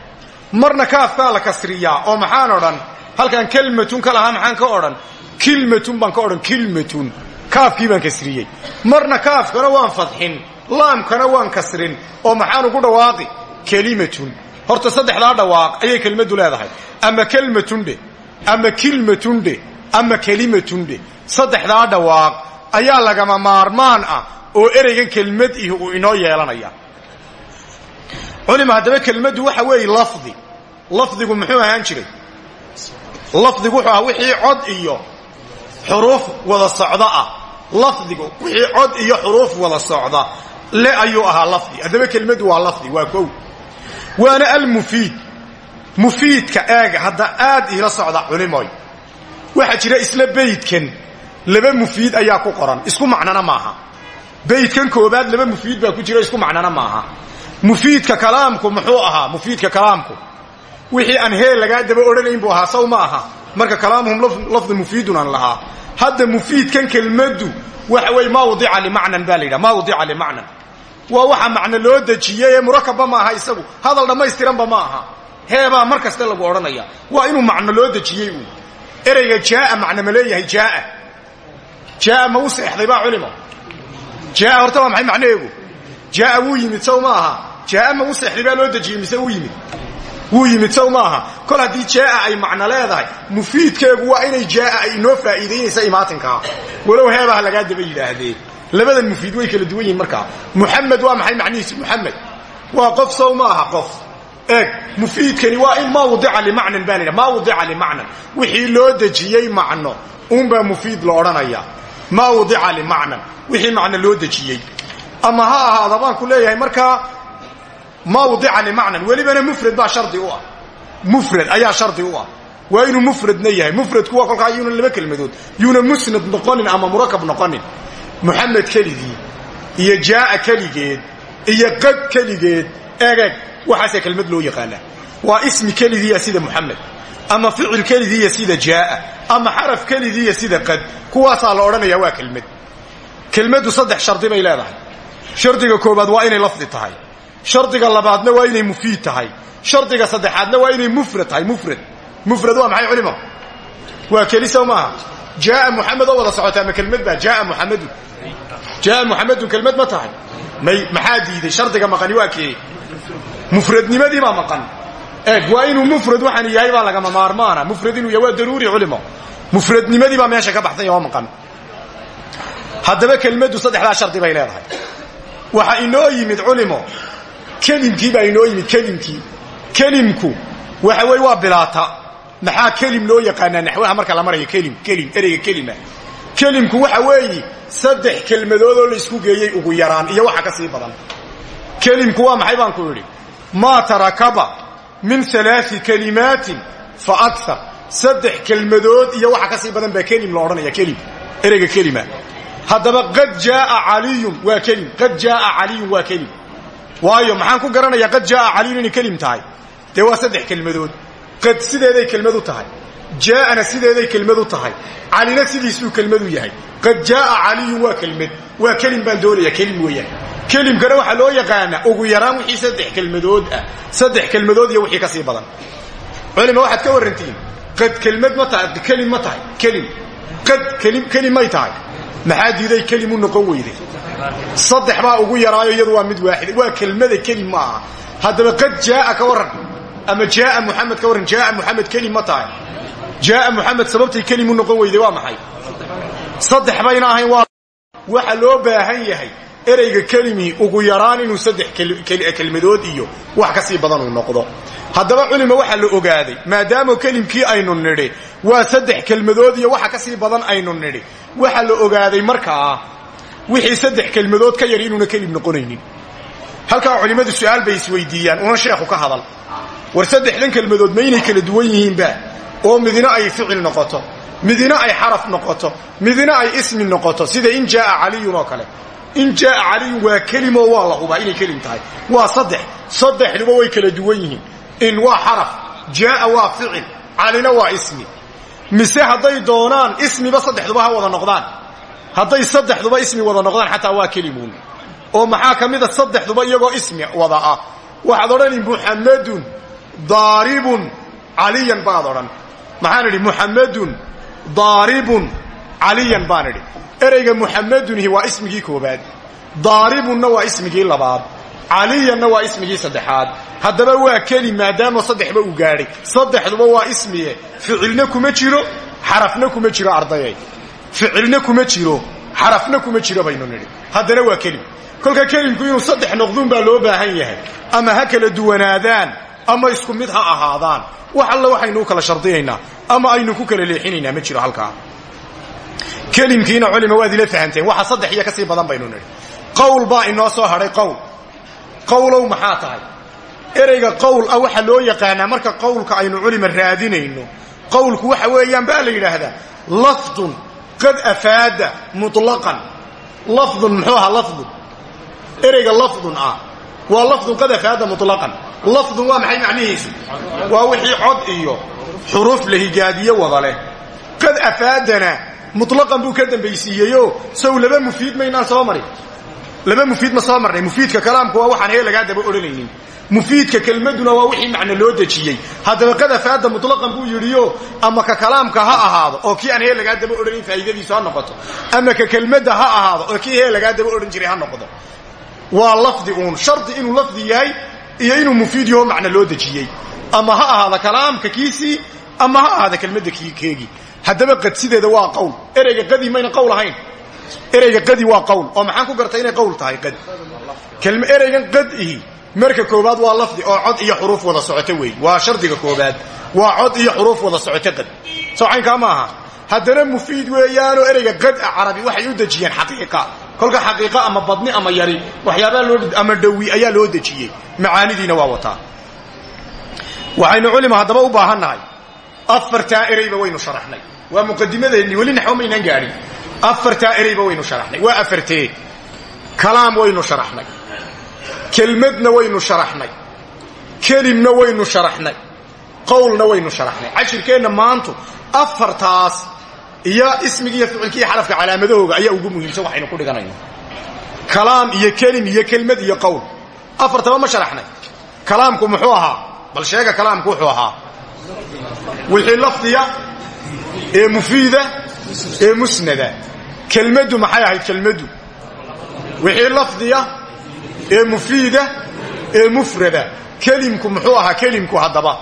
Marna kaafkaa la kasriyaa oo maxaan odhan? Halkaan kelmatun ka lahaa maxaan ka odhan? Kilmatun baan ka odhan kilmatun. Kaafkii baan kasriyey. Marna kaafkana waan fadxin laamkana waan kasrin oo maxaan ugu dhawaaqi? Kelimatun. Horta saddexdaa dhawaaq ayay kelmaddu leedahay. Ama kelmatun dheh ama kilmatun dheh ama kelimatun dheh saddexdaa dhawaaq ayaa lagama maarmaan ah oo ereygan kelmad ihi uu inoo yeelanaya culima haddaba kelmaddu waxa weeye lafdi. Lafdigu muxuu ahaan jiray? Lafdigu wuxuu ahaa wixii cod iyo xuruuf wada socda ah. Lafdigu wixii cod iyo xuruuf wada socda. Le ayuu ahaa lafdi. Haddaba kelmaddu waa lafdi waa kow. Waana almufiid. Mufiidka eega hadda aad iila socda culimoy waxaa jira isla beydkan laba mufiid ayaa ku qoran. Isku macnana maaha. Beydkan koobaad laba mufiid baa ku jira isku macnana maaha mufiidka kalaamku muxuu ahaa mufiidka kalaamku. Wixii aan heel lagaa daba odhanayn buu ahaa saw marka kalaamuhum lafdi mufiidun aan lahaa. Hadda mufiidkan kelmaddu waxa weye maa wadica limacnan baa la yidhaha maa wadica limacnan. Waa waxa macno loo dejiyey ee ma aha isagu. Hadal dhammaystiranba ma aha. Heebaa mar lagu odhanaya waa inuu macno loo dejiyey uu. Ereyga jaaa macno ma leeyahay jaaa. Jaaa ma u seexday baa maxay macnaheegu jaaa wuu yimid sow ma aha. Jaaa ma u seexday baa loo dejiyey mise wuu yimid? Wuu yimid sow ma aha. Kol haddii jaaa ay macno leedahay mufiidkeegu waa inay jaaa ay inoo faa'iidaynaysa imaatinkaa walow heebaha lagaa daba yidhaahdee. Labadan mufiid way kala duwan yihiin markaa. Muxamed waa maxay macnihiisu muxamed waa qof sow ma aha qof. Eeg mufiidkani waa in maa wadica limacnan baa laydhaha maa wadica limacnan. Wixii loo dejiyey macno unbaa mufiid la odhanaya. Maa wadica ama ha ahaada baan ku leeyahay markaa maa wadica limacnan. Welibana mufrad baa shardi u ah. Mufrad ayaa shardi u ah. Waa inuu mufradna yahay. Mufradku waa kolkaa yuuna laba kelmadood. Yuuna musnad noqonin ama murakab noqonin. Muxamed keligii iyo jaaa keligeed iyo qad keligeed egeeg waxaasee kelmad loo yaqaanaa. Waa ismi keligiia sida muxamed ama ficil kelidiiya sida jaaa ama xaraf kelidiiya sida qad. Kuwaasaa la odhanayaa waa kelmad. Kelmaddu saddex shardi bay leedahay shardiga koobaad waa inay lafdi tahay. Shardiga labaadna waa inay mufiid tahay. Shardiga saddexaadna waa inay mufrad tahay mufrad. Mufrad waa maxay culimo waa keli sow maaha. Jaaa muxamed oo wada kelmad baa jaaa muxamedun jaaa muxamedun kelmad ma tahay. May maxaa diiday? Maqani waa kee? Mufradnimadii baa maqan. Eeg waa inuu mufrad waxaan yahay baa lagama maarmaana. Mufrad inuu yahay waa daruuri culimo mufradnimadii baa meesha ka baxsan oo maqan. Haddaba kelmaddu saddexdaa shardi bay leedahay waxa inoo yimid culimo. Kelimkii baa inoo yimid kelimkii. Kelimku waxa weeye waa bilaata. Maxaa kelim loo yaqaanaa? Naxwaha marka la marayo ereyga kelima. Kelimku waxa weeye saddex kelmadood oo la isku geeyey ugu yaraan iyo waxa ka sii badan. Kelimku waa maxay baan ku idhi maa tarakaba min alaai kalimaatin fa akar saddex kelmadood iyo waxa ka sii badan baa kelim la odhanaya kelim. Ereyga kelima haddaba qad jaaa caliyun waa kelim qad jaaa caliyun waa kelim. Waayo maxaan ku garanayaa qad jaaa caliyun inay tahay? Dee waa kelmadood. Qad sideeday kelmad u tahay. Jaa'ana sideeday kelmad u tahay. Calina sidiisuu kelmad u yahay. Qad jaaa caliyun waa kelmad. Waa kelim baan doonaya kelim weeyaan. Kelimkana waxaa loo yaqaanaa ugu yaraan wixii saddex kelmadood ah. Saddex kelmadood iyo wixii ka sii badan. Culima waxaad ka warrantiin. Qad kelmad ma tahay kelim ma tahay kelim. Qad kelim kelim may tahay maxaa diiday kelim u noqon weyday? Saddex baa ugu yaraayo iyadu waa mid waaxida waa kelmada kelim ma qad jaaa ka warran ama jaaa muxamed ka warran jaaa muxamed kelim ma tahay. Jaaa muxamed noqon weyday waa maxay? Saddex bayna ahayn waa waxa loo baahan yahay ereyga kelimii ugu yaraan inuu saddex kelmadood iyo wax ka sii badan uu noqdo. Haddaba culima waxaa la ogaaday maadaama kelimkii aynu nidhi waa saddex kelmadood iyo waxa ka sii badan aynu nidhi waxaa la ogaaday markaa wixii saddex kelmadood ka yar inuuna kelim noqonaynin. Halkaa culimmadu su'aal bay isweydiiyaan una sheekhu ka hadal. War saddexdan kelmadood ma inay kala duwan yihiinba oo midina ay ficil noqoto midina ay xaraf noqoto midina ay ismi noqoto sida in jaaa caliyun oo kale. In jaaa caliyun waa kelimoo waa la hubaa inay kelim tahay. Waa saddex saddexduba way kala duwan yihiin. In waa xaraf jaaa waa ficil calina waa ismi mise hadday doonaan ismiba saddexduba ha wada noqdaan. Hadday saddexduba ismi wada noqdaan xataa waa kelimuun oo maxaa ka mida saddexduba iyagoo ismi wada ah? Waxaad odhani muxammadun daaribun caliyan baad odhan. Maxaan idhi muxammadun daaribun caliyan baan idhi. Ereyga muxammadunihi waa ismigii koobaad daaribunna waa ismigii labaad. Caliyanna waa ismigii saddexaad haddaba waa keli maadaama saddexba uu gaadhay. saddexduba waa ismiye. ficilna kuma jiro xarafna kuma jiro ardayay. ficilna kuma jiro xarafna kuma jiro baynu nidhi. haddana waa kelim kolka kelimku inuu saddex noqduun baa loo baahan yahay. ama ha kala duwanaadaan ama isku mid ha ahaadaan. wax alla waxaynu kala shardiyaynaa ama aynu ku kala leexinaynaa ma jiro halkaa. kelimkiina culima waad ila fahanteen waxa saddex iyo ka badan baynu nidhi. qowl baa inoo soo hadhay qowl qowlow maxaa tahay ereyga qowl ah waxaa loo yaqaanaa marka qowlka aynu culima raadinayno qowlku waxa weeyaan baa la yidhaahdaa lafdun qad afaada muطlaqan lafdun muxuu ahaa lafdun ereyga lafdun ah waa lafdun qad afaada muطlaqan lafdun waa maxay macnihiisu waa wixii cod iyo xuruuf la higaadiye wada leh qad afaadana muطlaqan buu ka dambaysiiyeyo sow laba mufiid maynaan soo marin laba mufiid ma soo marnay. Mufiidka kalaamku waa waxaan hee daba odhanaynin. Mufiidka kelmaduna waa wixii macno loo dejiyey. Haddaba qad afaada muطlaqan buu yidhiyo ama ka kalaamka ha ahaado oo kii aan hee daba odhanayn faa'iidadiisu noqoto. Ama ka kelmadda ha ahaado oo kii hee daba odhan jiray ha noqdo. Waa lafdi uun. Shardi inuu lafdi yahay iyo inuu mufiid yaho macno loo dejiyey. Ama ha ahaado kalaamka kiisii ama ha ahaado kelmadda keegii haddaba qad sideeda waa qowl. Ereyga qadii mayna qowl ahayn ereyga qadi waa qowl oo maxaan ku gartay inay qowl tahay qad kelma ereygan qadihi marka koobaad waa lafdi oo cod iyo xuruuf wada socoto weey waa shardiga koobaad waa cod iyo xuruuf wada socoto qad soocaynkaa ma aha. Haddana mufiid weeyaanoo ereyga qad a carabi waxay u dejiyeen xaqiiqa. Kolka xaqiiqa ama badni ama yari waxyaabaa loo ama dhawi ayaa loo dejiyey. Macaanidiina waa wataa. Waxaynu culima haddaba u baahannahay. Afartaa ereyba waynu sharaxnay. Waa muqadimadeennii weli naxwo maynaan gaadhin afartaa ereyba waynu sharaxnay. Waa afartee. Kalaam waynu sharaxnay. Kelmadna waynu sharaxnay. Kelimna waynu sharaxnay. Qowlna waynu sharaxnay. Cashirkeenna maantu afartaas iyo ismiga iyo ficilka iyo calaamadahooga ayaa ugu muhiimsan waxaynu ku dhiganayno kalaam iyo kelim iyo kelmad iyo qowl. Afartaba ma sharaxnay. Kalaamku muxuu ahaa? Bal sheega kalaamku wuxuu ahaa. Wixii lafdiya ee mufiida ee musnada. Kelmaddu maxay ahayd kelmaddu wixii lafdiya ee mufiida ee mufrada. Kelimku muxuu ahaa kelimku haddaba.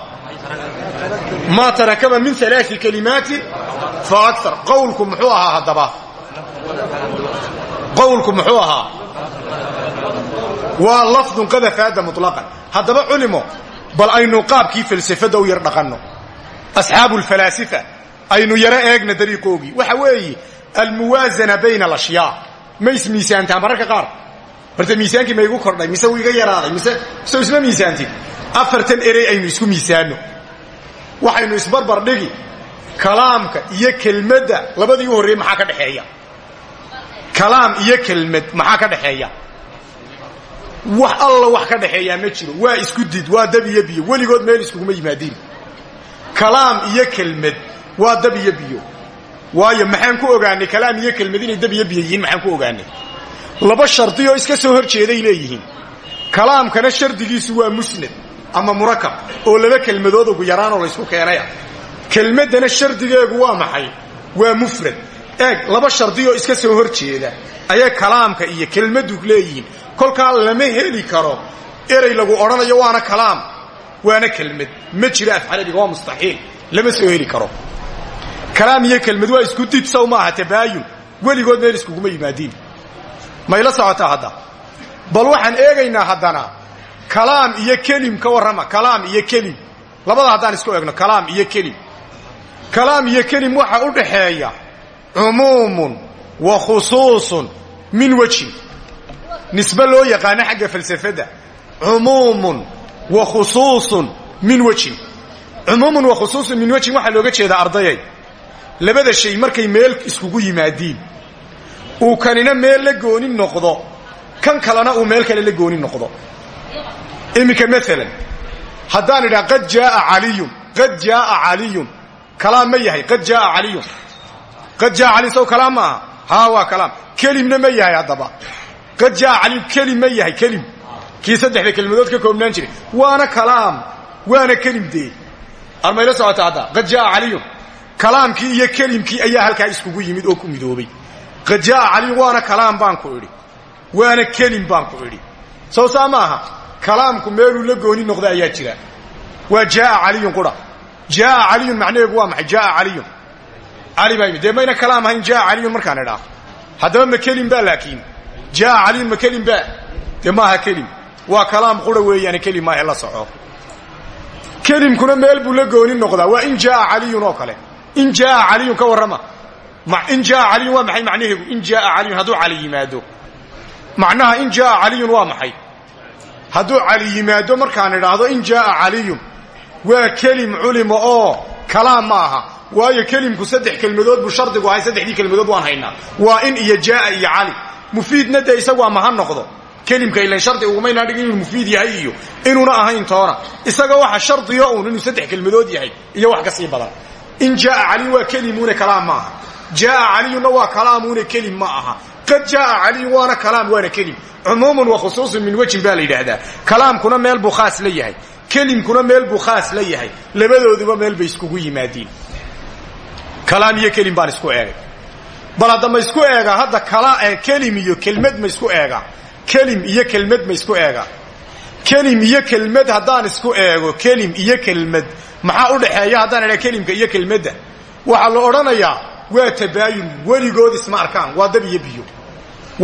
Maa tarakaba min alaai kalimaatin fa akar qowlku muxuu ahaa haddaba. Qowlku muxuu ahaa. Waa lafdun qad afaada muطlaqan haddaba culimo bal aynu qaabkii falsafada u yar dhaqanno. Asxaabu alfalaasifa aynu yaro eegna dariiqoogii waxa weeye almuwaazana bayna alashyaa. Ma ismiisaantaa mararka qaar. Horta miisaankii ma igu kordhay mise iga yaraaday mise so isma miisaantid afartan erey aynu isku miisaanno. Waxaynu isbarbar dhigi kalaamka iyo kelmadda labadii u maxaa ka dhexeeya kalaam iyo kelmad maxaa ka dhexeeya wax alla wax ka dhexeeyaa ma jiro. Waa isku did waa dab iyo biyo. Weligood meel iskuguma kalaam iyo kelmad waa dab iyo biyo. Waayo maxaan ku ogaanay kalaam iyo kelmad inay dab iyo biyo yihiin maxaan ku ogaanay. Laba shardi oo iska soo hor jeeday leeyihiin. Kalaamkana shardigiisu waa musnad ama murakab oo laba kelmadood ugu yaraanoo laysku keenaya. Kelmaddana shardigeegu waa maxay? Waa mufrad. Eeg laba shardi oo iska soo hor jeeda ayay kalaamka iyo kelmaddu leeyihiin. Kolkaa lama heli karo erey lagu odhanayo waana kalaam waana kelmad. Ma jiro af carabiga waa mustaxiil. Lama soo heli karo kalaam iyo kelmad waa isku did sow maaha tabaayun. Weligood meel iskuguma yimaadiin mayla socotaa hadda? Bal waxaan eegaynaa haddana kalaam iyo kelim ka warrama kalaam iyo kelim. Labada haddaan isku eegno kalaam iyo kelim. Kalaam iyo kelim waxa u dhaxeeya cumuumun wa khusuusun min wejhin nisbe loo yaqaano xagga falsafadda cumuumun wa khusuusun min wejhin cumuumun wa khusuusun min wejhin waxaa looga jeedaa ardayay labada shay markay meel iskugu yimaadiin uu kanina meel la gooni noqdo kan kalena uu meel kale la gooni noqdo. Iminka maalan haddaan idhaha qad jaaa caliyun qad jaaa caliyun kalaam ma yahay qad jaaa caliyun. Qad jaa caliy sow kalaam ma kalaam. Kelimna ma yahay haddaba. Qad jaaa caliyun kelim yahay kelim. Kii saddexda kelmadood ka koobnaan jiray. Waana kalaam waana kelim dee. Armayla socota hadda. Qad jaaa caliyun kalaamkii iyo kelimkii ayaa halkaa iskugu yimid oo ku midoobay. Qad jaaa waana kalaam baan ku idhi. Waana kelim baan ku idhi. Sow saa kalaamku meeluu la gooni noqda ayaa jira. Waa jaaa qura. Jaaa caliyun macnaheegu waa maxay? Jaaa caliyun. Cali baa kalaam ahayn jaaa caliyun markaan idhaa. Haddaba ma kelim ba laakiin. Jaaa caliyun ma kelim ba dee kelim. Waa kalaam qura weeyaane kelim maahe la soco. Kelimkuna meel buu la gooni noqdaa. Waa in jaaa caliyun oo kale in jaaa caliyun ka warrama. In jaaa caliyun waa maxay macnaheegu in jaaa caliyun hadduu cali yimaado. Macnaha in jaaa caliyun waa maxay? Hadduu cali yimaado markaan idhaahdo in jaaa caliyun waa kelim culima oo kalaam ma aha. Waayo kelimku saddex kelmadood buu shardigu ahay saddexdii kelmadood waan haynaa. Waa in iyo jaaa iyo cali. Mufiidna dee isagu ama ha noqdo. Kelimka ilan shardi ugumaynaa dhigin inuu mufiid yahay iyo inuuna ahayn toona. Isaga waxa shardiyo uun inuu saddex badan in jaaa caliyun waa kelimuune kalaam ma aha. Jaaa caliyunna waa kalaamuune kelim ma aha. Qad jaaa caliyun waana kalaam waana kelim. Cumuumun wa khusuusun min wejhin baa la yidhaahdaa. Kalaamkuna meel buu khaas la yahay. Kelimkuna meel buu khaas la yahay. Labadooduba meel bay iskugu yimaadiin kalaam iyo kelim baan isku eegay. Bal hadda ma isku eegaa hadda kelim iyo kelmad ma isku eegaa kelim iyo kelmad ma isku eegaa kelim iyo kelmad haddaan isku eego kelim iyo kelmad maxaa u dhaxeeya haddaan idhaa kelimka iyo kelmadda? Waxaa la odhanayaa waa tabaayun weligood isma arkaan waa dab iyo biyo.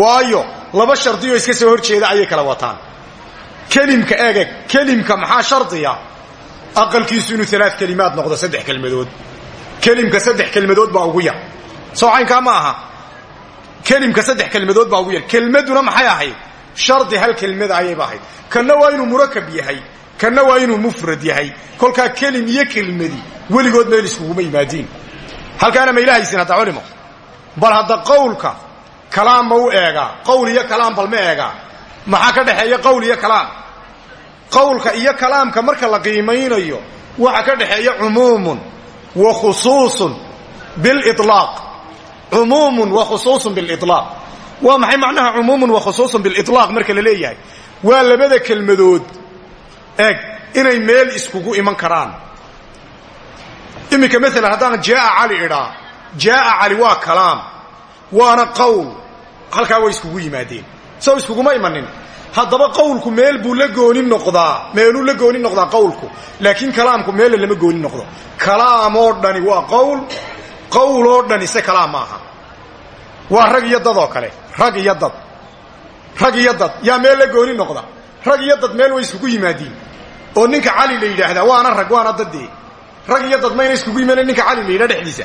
Waayo laba shardioo iska soo hor jeeda kala wataan. Kelimka eegeg kelimka maxaa shardiya? Aqalkiisu inuu alaad kelimaad noqdo saddex kelmadood. Kelimka saddex kelmadood baa ugu yar. Soo caynkaa ma aha. Kelimka saddex kelmadood baa ugu yar. Kelmaduna maxay ahayd? Shardi hal kelmada ayayba ahayd. Kanna waa inuu murakab yahay kanna waa inuu mufrad yahay. Kolkaa kelim iyo kelmadi weligood meel iskuguma yimaadiin halkaana ma ilahaysin hadda culimo bal hadda qawlka kalaam ma u eegaa. Qowl iyo kalaam bal ma eegaa. Maxaa ka dhexeeya qowl iyo kalaam? Qowlka iyo kalaamka marka la qiimaynayo waxa ka dhexeeya cumuumun wa khusuusun bililaaq cumuumun wa khusuusun bililaaq waa maxay macnaha cumuumun wa khusuusun bililaaq marka la leeyahay? Waa labada kelmadood eeg inay meel iskugu iman karaan. Iminka maalan haddaan jaaa cali idhaa jaaa cali waa kalaam waana qowl halkaa way iskugu yimaadeen. Sow iskuguma imanin. Haddaba qowlku meel buu la gooni noqdaa meeluu la gooni noqdaa qowlku laakiin kalaamku meella lama gooni noqdo. Kalaam oo dhani waa qowl qowl oo dhani se kalaam maaha waa rag iyo dad oo kale rag iyo dad rag iyo dad yaa meel la gooni noqda rag iyo dad meel way iskugu yimaadiin oo ninka cali la yidhaahdaa waana rag waana daddee rag iyo dad mayna iskugu imanayn ninka cali la yidhaha dhexdiisa.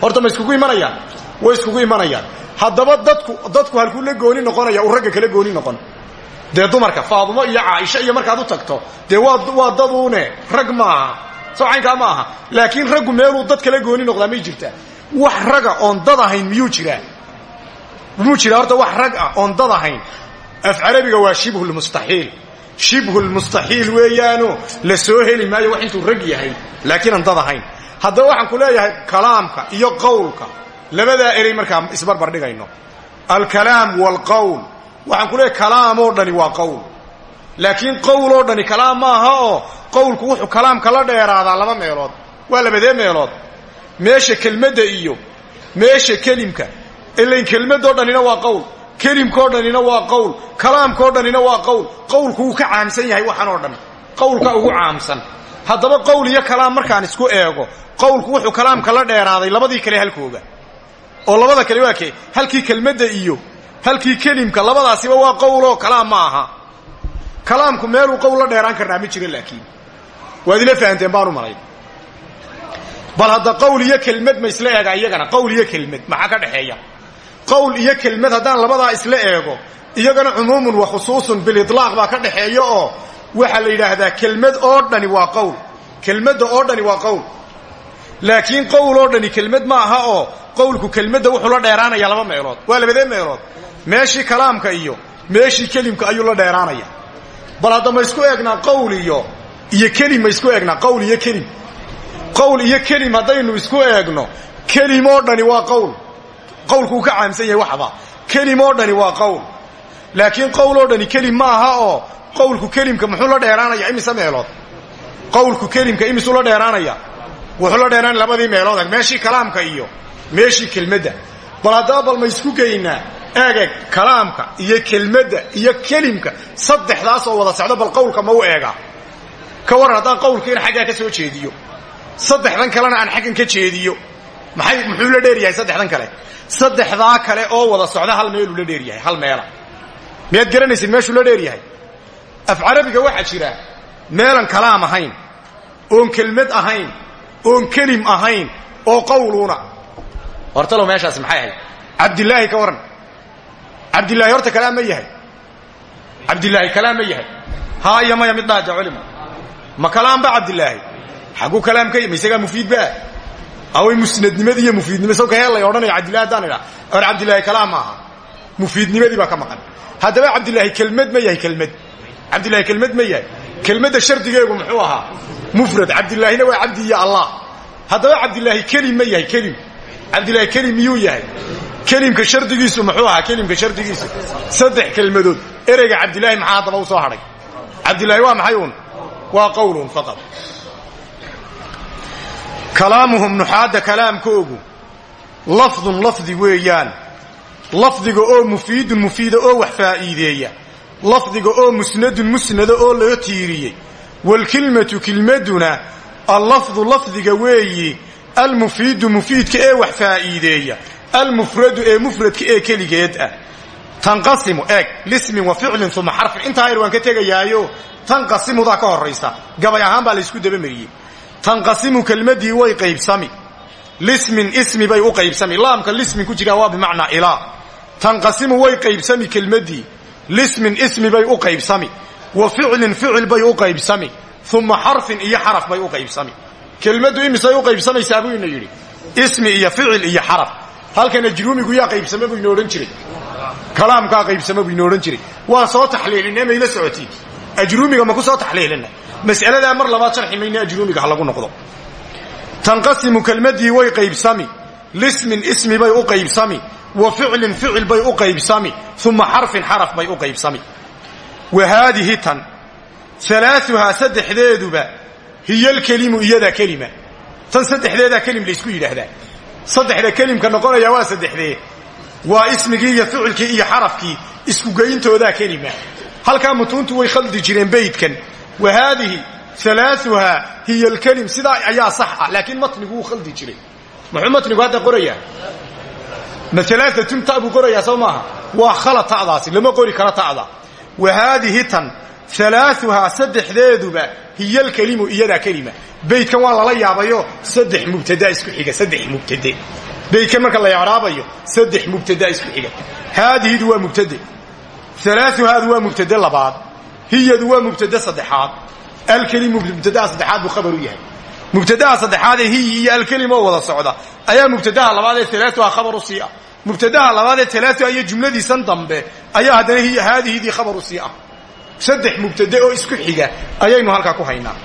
Horta ma iskugu imanayaan? Way iskugu imanayaan. Haddaba dadku dadku halkuu la gooni noqonaya uu ragga kala gooni noqon. Dee dumarka faadumo iyo caaisha iyo markaad u tagto dee waa daduune rag maaha soo caynkaa ma aha. Laakiin raggu meeluu dad kala gooni noqdaa may jirtaa wax raga oon dad ahayn miyuu jiraa? Miyuu jiraa? Horta wax rag ah oon dad ahayn af carabiga waa shibhu lmustaxiil shibhu lmustaxiil weeyaano la soo heli maayo wax intuu rag yahay laakiin aan dad ahayn. Haddaba waxaan ku leeyahay kalaamka iyo qowlka. Labadaa erey markaa isbarbar dhigayno. Alkalaam waalqowl waxaan ku leeyahay kalaam oo dhani waa qowl. Laakiin qowl oo dhani kalaam maaha oo qowlku wuxuu kalaamka la dheeraadaa laba meelood. Waa labadee meelood. Meesha kelmadda iyo meesha kelimka. Ilayn kelmadoo dhanina waa qowl kelimkao dhanina waa qowl kalaamkao dhanina waa qowl. Qowlku ka caamsan yahay waxan oo dhan. Qowlka ugu caamsan. Haddaba qowl iyo kalaam markaan isku eego qowlku wuxuu kalaamka la dheeraaday labadii kale halkooga. Oo labada kale waa kee? Halkii kelmadda iyo halkii kelimka labadaasiba waa qowloo kalaam ma aha. Kalaamku meeluu qowl la dheeraan karnaa ma jira laakiin. Waad ila fahanteen baanu malay bal hadda qowl iyo kelmad ma isla eegaa iyagana. Qowl iyo kelmad maxaa ka dhexeeya qowl iyo kelmad haddaan labadaa isla eego iyagana cumuumun wa khusuusun bilitlaaq baa ka dhexeeya oo waxaa la yidhaahdaa kelmad oo dhani waa qowl. Kelmadda oo dhani waa qowl. Laakiin qowl oo dhani kelmad ma aha oo qowlku kelmadda wuxuu la dheeraanaya laba meelood. Waa labadee meelood. Meeshii kalaamka iyo meeshii kelimka ayuu la dheeraanaya bal hadda ma isku eegnaa qowl iyo iyo kelim ma isku eegnaa qowl iyo kelim. Qowl iyo kelim haddaynu isku eegno kelim dhani waa qowl qowlku uu ka caamsan yahay waxba. Kelim oo dhani waa qowl. Laakiin qowl oo dhani kelim ma aha oo qowlku kelimka muxuu la dheeraanaya imise meelood? Qowlku kelimka imisuu la dheeraanaya wuxuu la dheeraanaya labadii meelood meeshii kalaamka iyo meeshii kelmadda. Bal haddaba bal ma isku geynaa eegeg kalaamka iyo kelmadda iyo kelimka saddexdaasoo wada socdo bal qowlka ma u eegaa. Ka waran haddaan qowlkiina xaggaa ka soo jeediyo. Saddexdan kalena aan xaggan ka jeediyo. Maxay muxuu la dheer yahay saddexdan kale saddexdaa kale oo wada socda hal meeluu la dheer yahay hal meela. Miyaad garanaysid meeshuu la dheer yahay? Af carabiga waxaa jira meelan kalaam ahayn oon kelmad ahayn oon kelim ahayn oo qowluuna hortalow meeshaasi maxay ahayd? Cabdilaahi ka waran. Cabdilaahi horta kalaam ma yahay. Cabdilaahi kalaam ma yahay. Haa iyo maya mid dhaaja culima. Ma kalaamba cabdilaahi xagguu kalaam ka ma isagaa mufiid baa away musnadnimadii iyo mufiidnimo sawka heellay odhanaya cabdillahi haddaan or cabdilaahi kalaam maaha mufiidnimadii baa ka maqan. Haddaba cabdilaahi ma yahay kelmad. Cabdilaahi kelmad ma yahay. Kelmadda shardigeegu muxuu ahaa mufrad. Cabdilaahina waa cabdi iyo allah. Haddaba cabdilaahi kelim ma yahay kelim. Cabdilaahi kelim miyuu yahay? Kelimka shardigiisu muxuu ahaa kelimka shardigiisu saddex kelmadood. Ereyga cabdilaahi maxaa haddaba u soo hadhay? Cabdilaahi waa maxay uun? Waa qowlun kalaamuhum nuxaadda kalaamkoogu. Lafdun lafdi weeyaan. Lafdiga oo mufiidun mufiida oo wax faa'iideeya. Lafdiga oo musnadun musnada oo loo tiiriyey. Waalkilmatu kilmaduna. Allafdu lafdiga weeyi. Almufiidu mufiidka ee wax faa'iideeya. Almufradu ee mufradka ee keligeed ah. Tanqasimu eeg lismin wa ficlin uma xarfin. Intaa yar waan ka tegayaayo. Tanqasimudaa ka horraysa. Gabay ahaan baa laysku dabamariyey tanqasimu kelmaddii way qaybsami. Lismin ismi bay u qaybsami. Laamka lismin ku jiraa waa bimacnaa ilaa. Tanqasimu way qaybsami kelmaddii lismin ismi bay u qaybsami. Wa ficlin ficil bay u qaybsami. Uma xarfin iyo xaraf bay u qaybsami. Kelmaddu imisay u qaybsamaysaa buu ina ismi iyo ficil iyo xaraf. Halkan ajruumigu yaa qaybsame buu ina odhan jiray. Kalaamkaa qaybsame buu ina odhan jiray. Waa soo taxliilinay mayla socotiin ajruumiga ma ku soo taxliilina mas'aladaa mar labaad sharxi mayna ajruumiga lagu noqdo. Tanqasimu kelmaddii way qaybsami lismin ismi bay u qaybsami wa ficlin ficil bay u qaybsami uma xarfin xaraf bay u qaybsami. Wa haadihi tan alaauhaa saddexdeeduba hiya alkelimu iyadaa kelima tan saddexdeedaa kelim laysku yidhaahdaa. Saddexda kelimka noqonaya waa saddexdee. Waa ismigii iyo ficilkii iyo xarafkii iskugeyntoodaa kelima halkaa mutuuntu way khaldi jireen baydkan wa haadihi alaauhaa hiya alkelim sidaa ayaa sax ah laakiin matnigu wuu khaldi jiray muxuu matnigu hadda qorayaa ma alaaatun ta buu qorayaa soo maaha waa khala ta'daasi lama qori karo ta'da wa haadihi tan alaauhaa saddexdeeduba hiya alkelimu iyadaa kelima baydkan waa lala yaabayo saddex mubtada isku xiga saddex mubtade baydkan marka la icraabayo saddex mubtada isku xiga haadihidu waa mubtade alaauhaadu waa mubtade labaad hiyadu waa mubtade saddexaad. Alkelimu mubtadaha saddexaad buu khabar u yahay. Mubtadaha saddexaad ee hiyi iyo alkelim oo wada socda. Ayaa mubtadaha labaad ee alaauha khabar u sii ah mubtadaha labaad ee alaauha iyo jumladiisan dambe ayaa haddana hiy haadihidii khabar u sii ah saddex mubtade oo isku xiga ayaynu halkaa ku haynaa.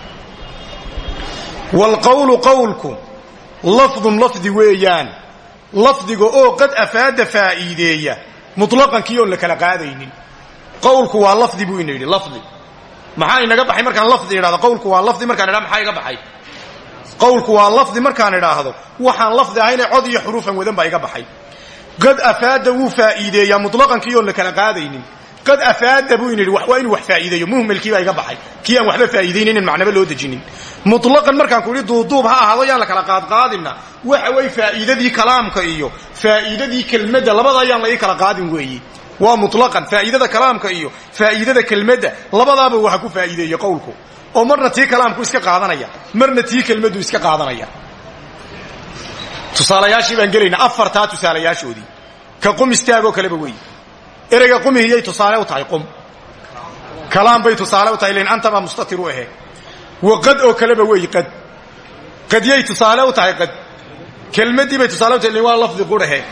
Waalqawlu qawlku lafdun lafdi weeyaan. Lafdiga qawlku waa lafdi buu ina yidhi lafdi. Maxaa inaga baxay markaan lafdi idhahdo qawlku waa lafdi markaan idhahdo maxaa iga baxay? Qawlku waa lafdi markaan idhaahdo. Waxaan lafdi ahayne cod iyo xuruufan wadan baa iga baxay. Qad afaada wuu faa'iideeyaa mutlaqankii oon la kala qaadaynin. Qad afaada buu ina yidhi waa inuu wax faa'iideeyo muhmalkii baa iga baxay. Kii waxba faa'iidaynin in macnaba loo dejinin. Mutlaqan markaan ku duuduub ha ahaado yaan la kala qaadqaadinna waxa way faa'iidadii kalaamka iyo faa'iidadii kelmadda labada ayaan la kala qaadin weeyi waa mutlaqan faa'iidada kalaamka iyo faa'iidada kelmadda labadaaba waxa ku faa'iideeye qowlku. Oo marna tii kalaamku iska qaadanaya marna tii kelmaddu iska qaadanaya. Tusaalayaashii baan gelaynaa afartaa tusaalayaashoodii. Ka qum istaagoo kaleba weeye ereyga qumihiyay tusaale u tahay qum. Kalaam bay tusaale u tahay lan antaba mustatir u ahe. Wa qad oo kaleba weeyi qad. Qadyay tusaale u tahay qad. Kelmaddii bay tusaale u tahay waa lafdi qurahe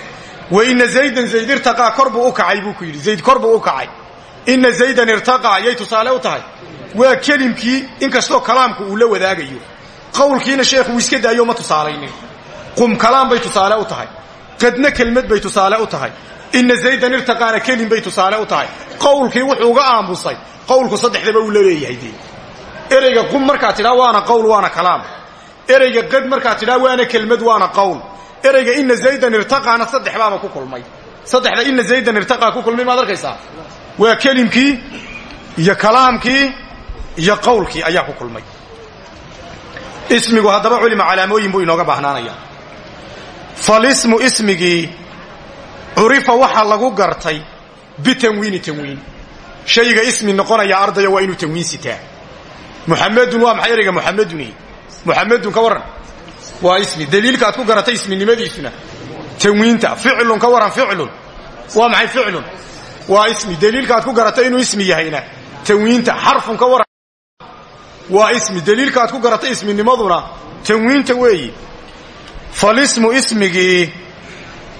wa ina zaydan zayd irtaqaa kor buu u kacay buu ku yidhi zayd kor buu u kacay ina zaydan irtaqaa yay tusaale u tahay waa kelimkii inkastoo kalaamku uu la wadaagayo qowlkiina sheekhu uu iska daayo ma tusaalaynin qum kalaam bay tusaale u tahay qadna kelmad bay tusaale u tahay ina zaydan irtaqaana kelim bay tusaale u tahay qowlkii wuxuu uga aamusay qowlku saddexdaba uu la leeyahay dee ereyga qum waana qowl waana kalaam ereyga waana kelmad waana ereyga ina zaydan irtaqaana saddex baaba ku kulmay. Saddexda ina zaydan irtaqaa ku kulmay maad arkaysaa? Waa kelimkii iyo kalaamkii iyo qowlkii ayaa ku kulmay. Ismigu haddaba culima calaamooyin buu inooga baahnaanaya falismu ismigii curifa waxaa lagu gartay bitanwiini tanwiin. Shayga ismi noqonaya ardaya waa inuu tanwiin sitaa. Muxamedun waa maxay ereyga? Muxameduni muxamedun ka warran waa ismi daliilka aad ku garatay isminimadiisuna tanwiinta ficlun ka warran ficlun waa maxay ficlun? Waa ismi daliilka aad ku garatay inuu ismi yahayna tanwiinta xarfun ka warran waa ismi daliilka aad ku garatay isminimaduna tanwiinta weeyi. Falismu ismigii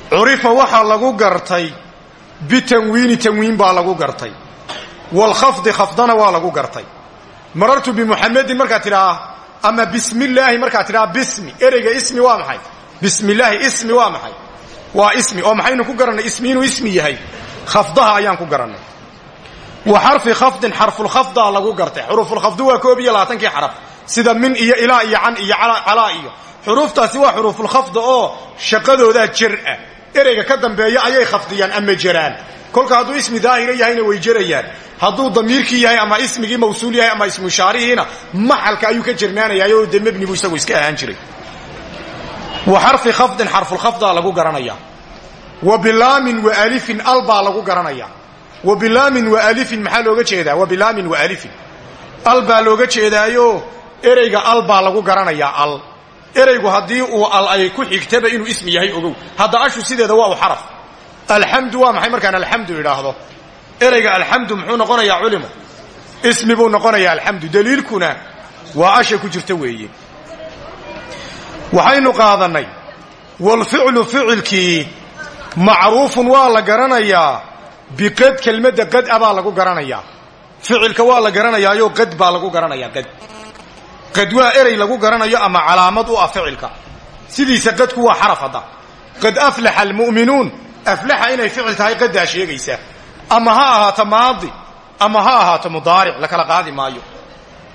curifa waxaa lagu gartay bitanwiini tanwiin baa lagu gartay waalkhafdi khafdana waa lagu gartay. Marartu bimuxamedin markaad tidhaa ama bismillaahi markaad tidhaa bismi ereyga ismi waa maxay? Bismillaahi ismi waa maxay? Waa ismi oo maxaynu ku garannay ismi inuu ismi yahay? Khafdaha ayaan ku garannay wa xarfi khafdin xarfulkhafdaa lagu gartay. Xuruufulkhafdu waa koob iyo labaatankii xaraf. Sida min iyo ilaa iyo can iyo calaa iyo. Xuruuftaasi waa xuruufulkhafda oo shaqadoodaa jer ah. Ereyga ka dambeeya ayay khafdiyaan ama jeraan kolka hadduu ismi daahira yahayna way jerayaan hadduu damiirkii yahay ama ismigii mawsuul yahay ama ismu ishaarihiina maxalka ayuu ka jernaanayaayoo dee mebni buu isagu iska ahaan jiray. Wa xarfi khafdin xarfulkhafdaa lagu garanaya. Wa bilaamin wa alifin al baa lagu garanaya. Wa bilaamin wa alifin maxaa looga jeedaa? Wa bilaamin wa alifin. Al baa looga jeedaayo ereyga al baa lagu garanayaa al. Ereygu haddii uu al ay ku xigtaba inuu ismi yahay ogow. Hadda ashu sideeda waa xaraf alxamdu waa maxay markaan alxamdu idhaahdo? Ereyga alxamdu muxuu noqonayaa culimo. Ismi buu noqonayaa alxamdu daliilkuna waa asha ku jirta weeye. Waxaynu qaadannay walficlu ficilkii macruufun waa la garanayaa biqad kelmadda qad a baa lagu garanayaa. Ficilka waa la garanayaayo qad baa lagu garanayaa qad. Qad waa erey lagu garanayo ama calaamad u ah ficilka sidiisa qadku waa xaraf hadda. Qad aflaxa almu'minuun aflaxa inay ficil tahay qaddaa sheegaysa ama ha ahaato maadi ama ha ahaato mudaaric la kala qaadi maayo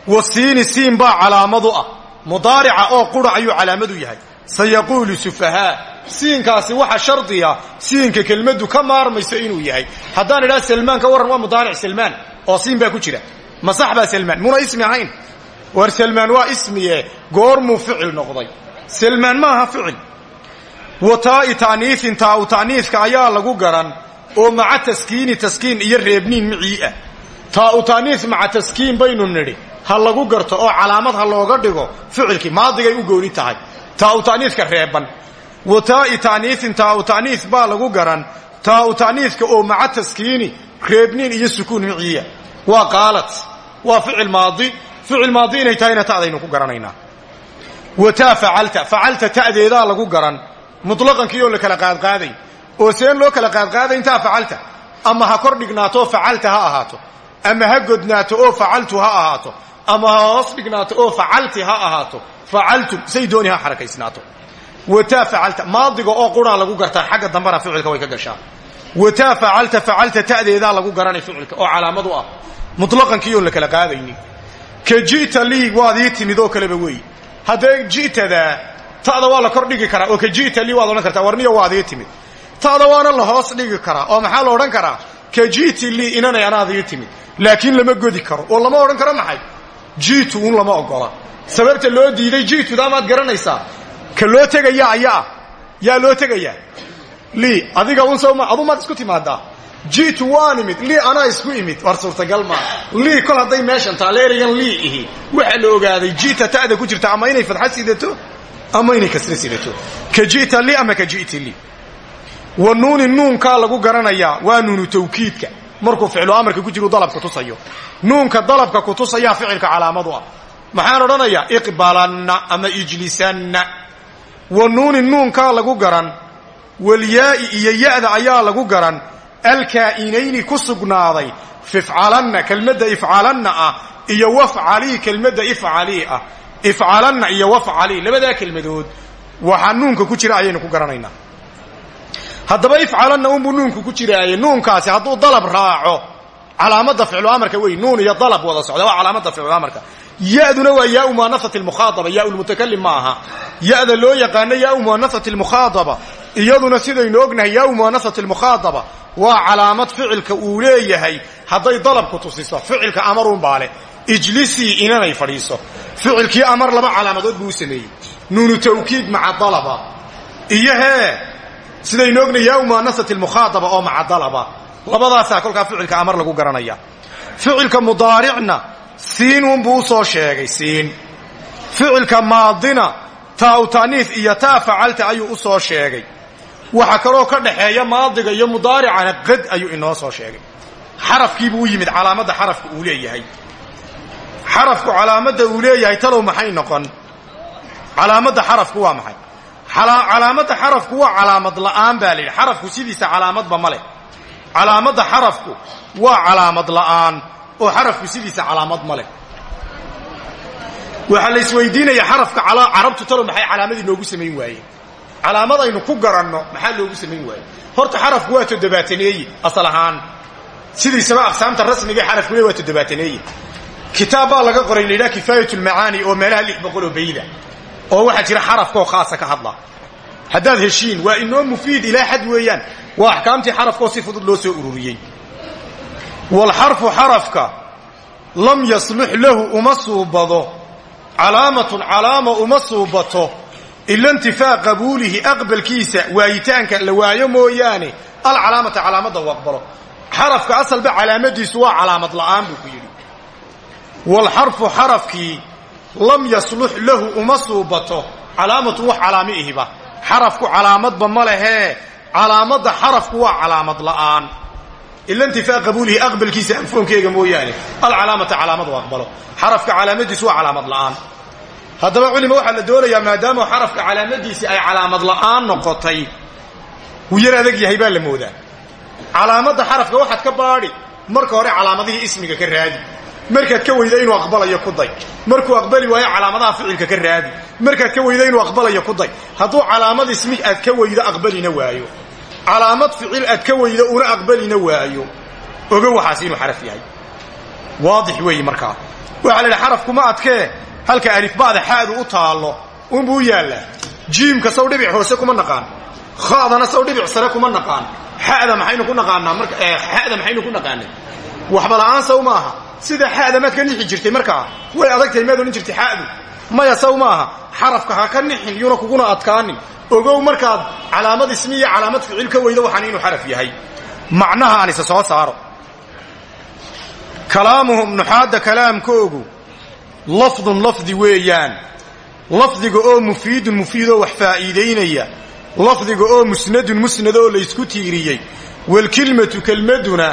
wa siini siin baa calaamadu ah mudaarica oo qura ayuu calaamadu yahay sayaquulu sufahaa siinkaasi waxa shardiya siinka kelmaddu ka maarmayso inuu yahay haddaan idhaha salmaan ka warran waa mudaaric salmaan oo siin baa ku jira ma sax baa salmaan muna ismi ahayn war salmaan waa ismiye goormuu ficil noqday salmaan maaha ficil wa taa'i ta'niisin taa'u ta'niiska ayaa lagu garan oo maca taskiini taskiin iyo reebniin micii ah. Taa'u ta'niis maca taskiin baynu nidhi ha lagu garto oo calaamad ha looga dhigo ficilkii maadigay u gooni tahay. Taa'u ta'niiska reeban. Wa taa'i ta'niisin taa'u ta'niis baa lagu garan taa'u ta'niiska oo maca taskiini reebniin iyo sukuun miciiya waa qaalad waa ficil maadi ficil maadi inay tahayna ta'daynu ku garanaynaa. Wa taa facalta facalta ta'deedaa lagu garan mutlaqankii oo la kala qaadqaaday oo seen loo kala qaadqaaday intaa facalta ama ha kor dhignaato oo ha ahaato ama ha godnaato oo facaltu ha ahaato ama ha hoos dhignaato oo facalti ha ahaato facaltum say dooni ha xarakaysnaato. Wataa facalta maadiga oo quraa lagu gartaa xagga dambana ficilka way ka gashaa wataa facalta facalta ta'deedaa lagu garanay ficilka oo calaamadu ah mutlaqankii oon la kala qaadaynin ka ji'ta lii waad ii timid oo kaleba weey haddee ta'da waa la kor dhigi karaa oo ka ji'ta lii waad odhan kartaa warniyo waad ii timid. Ta'da waana la hoos dhigi karaa oo maxaa la odhan karaa? Ka ji'ti lii inanay anaad ii timid. Laakiin lama godi karo oo lama odhan karo maxay? Ji'tu un lama ogola sababta loo diiday ji'tudaa maad garanaysaa. Ka loo tegayaa ayaa yaa loo tegayaa lii adiga un sawma adu maad isku timaadaa. Ji'tu waan imid lii anaa isku imid. War suurtagal maa lii kol hadday meeshan taale ereygan lii ihi. Waxaa la ogaaday ji'ta ta'da ku jirta ama inay fadxa ama inay kasre sidato. Ka ji'ta lii ama ka ji'ti lii wa nuuni nuunkaa lagu garanayaa waa nuunu tawkiidka. Markuu ficlu amarka ku jiru dalabka tusayo. Nuunka dalabka ku tusayaa ficilka calaamadu ah. Maxaan odhanayaa iqbalanna ama ijlisanna. Wa nuuni nuunkaa lagu garan walyaa'i iyo ya'da ayaa lagu garan alkaa'inayni ku sugnaaday fifcalanna kelmadda ah iyo wafcalii kelmadda ifcalii ah ifcalanna iyo wafcalii labadaa kelmadood waxaa nuunka ku jira ayaynu ku garanaynaa. Haddaba ifcalanna unbuu nuunku ku jiraaye nuunkaasi hadduu dalab raaco calaamadda ficlu amarka wey nuun iyo dalab wada socda waa calaamadda ficlu amarka. Ya'duna waa yaau muanasati lmukhaadaba yaau lmutakalim ma aha ya'da loo yaqaano yaau muanasati lmukhaadaba iyaduna sidaynu ognahay yaau muanasati lmukhaadaba waa calaamad ficilka uu leeyahay hadday dalabku tusiso ficilka amarun baa leh ijlisii inanay fadhiiso ficilkii amar laba calaamadood buu u sameeyey. Nuunu tawkiid maca dalaba. Iyo hee sidaynu ognahay yaau muanasati lmukhaadaba oo maca dalaba. Labadaasaa kolkaa ficilka amar lagu garanaya. Ficilka mudaaricna siinun buu u soo sheegay siin. Ficilka maadina taa u ta'niis iyo taa facalta ayuu u soo sheegay. Waxa kaloo ka dhaxeeya maadiga iyo mudaaricana qad ayuu inoo soo sheegay. Xarafkiibuu u yimid calaamadda xarafka uu leeyahay xarafku calaamadda uu leeyahay talow maxay noqon? Calaamadda xarafku waa maxay? Calaamadda xarafku waa calaamad la'aan baa la yidhi. Xarafku sidiisa calaamadba ma leh. Calaamadda xarafku waa calaamad la'aan oo xarafku sidiisa calaamad ma leh. Waxaa la isweydiinaya xarafka carabtu talow maxay calaamadii noogu samayn waayeen? Calaamad aynu ku garanno maxaa loogu samayn waaye horta xarafku waa toddobaateneeye asal ahaan. Sidiisaba aqsaamta rasmiga xarafku le waa toddobaateneeye kitaab baa laga qoray layidhaha kifaayat lmacaani oo meelaha lix boqoloo bayda oo waxaa jira xarafkaoo khaasa ka hadla. Haddaad heshiin waa inoo mufiid ilaa xad weeyaan. Waa axkaamtii xarafkaoo si fudud loo soo ururiyey. Walxarfu xarafka lam yaslux lahu uma suubado. Calaamatun calaama uma suubato. Ila intifaa qabuulihi aqbalkiisa waayitaanka la waayo mooyaane. Alcalaamata calaamadda u aqbalo. Xarafka asalba walxarfu xarafkii lam yaslux lahu uma suubato calaamatun wax calaami ihiba xarafku calaamadba ma lehee calaamadda xarafku waa calaamad la'aan ila intifaa qabuulihi aqbalkiisa anfoonkeyga mooyaane alcalaamata calaamad u aqbalo xarafka calaamadiisu waa calaamad la'aan haddaba culima waxaa la doonayaa maadaama xarafka calaamadiisii ay calaamad la'aan noqotay wuu yar adag yahay baa la moodaa calaamadda xarafka waxaad ka baadhi marka hore calaamadihii ismiga ka raadi markaad ka weyda inuu aqbalayo ku day. Markuu aqbali waayo calaamadaha ficilka ka raadi. Markaad ka weyda inuu aqbalayo ku day. Hadduu calaamad ismi aad ka weydo aqbalina waayo. Calaamad ficil aad ka weydo una aqbalina waayo. Ogo waxaas inuu xaraf yahay. Waadix weeye markaa. Waxaa la yidhi xarafkuma adkee halka alifba'da xaadu u taallo unbuu yaallaa jiimka saw dhibic hoose kuma naqaan. Khadana saw sare kuma naqaan. Xada maxaynu ku naqaanaa marka xada maxaynu ku naqaanay waxba la'aan saw maaha sida xada maad ka nixi jirtay markaa way adagtahay maad odhan jirtay xadu maya saw maaha. Xarafka ha ka nixin yuuna kuguna adkaanin. Ogow markaad calaamad ismi iyo calaamad ficil ka weydo waxaan inuu xaraf yahay. Macnaha aan isa soo saaro. Kalaamuhum nuxaadda kalaamkoogu lafdun lafdi weeyaan. Lafdiga oo mufiidun mufiidoo wax faa'iidaynaya. Lafdiga oo musnadun musnad oo laysku tiiriyey. Waalkilmatu kelmaduna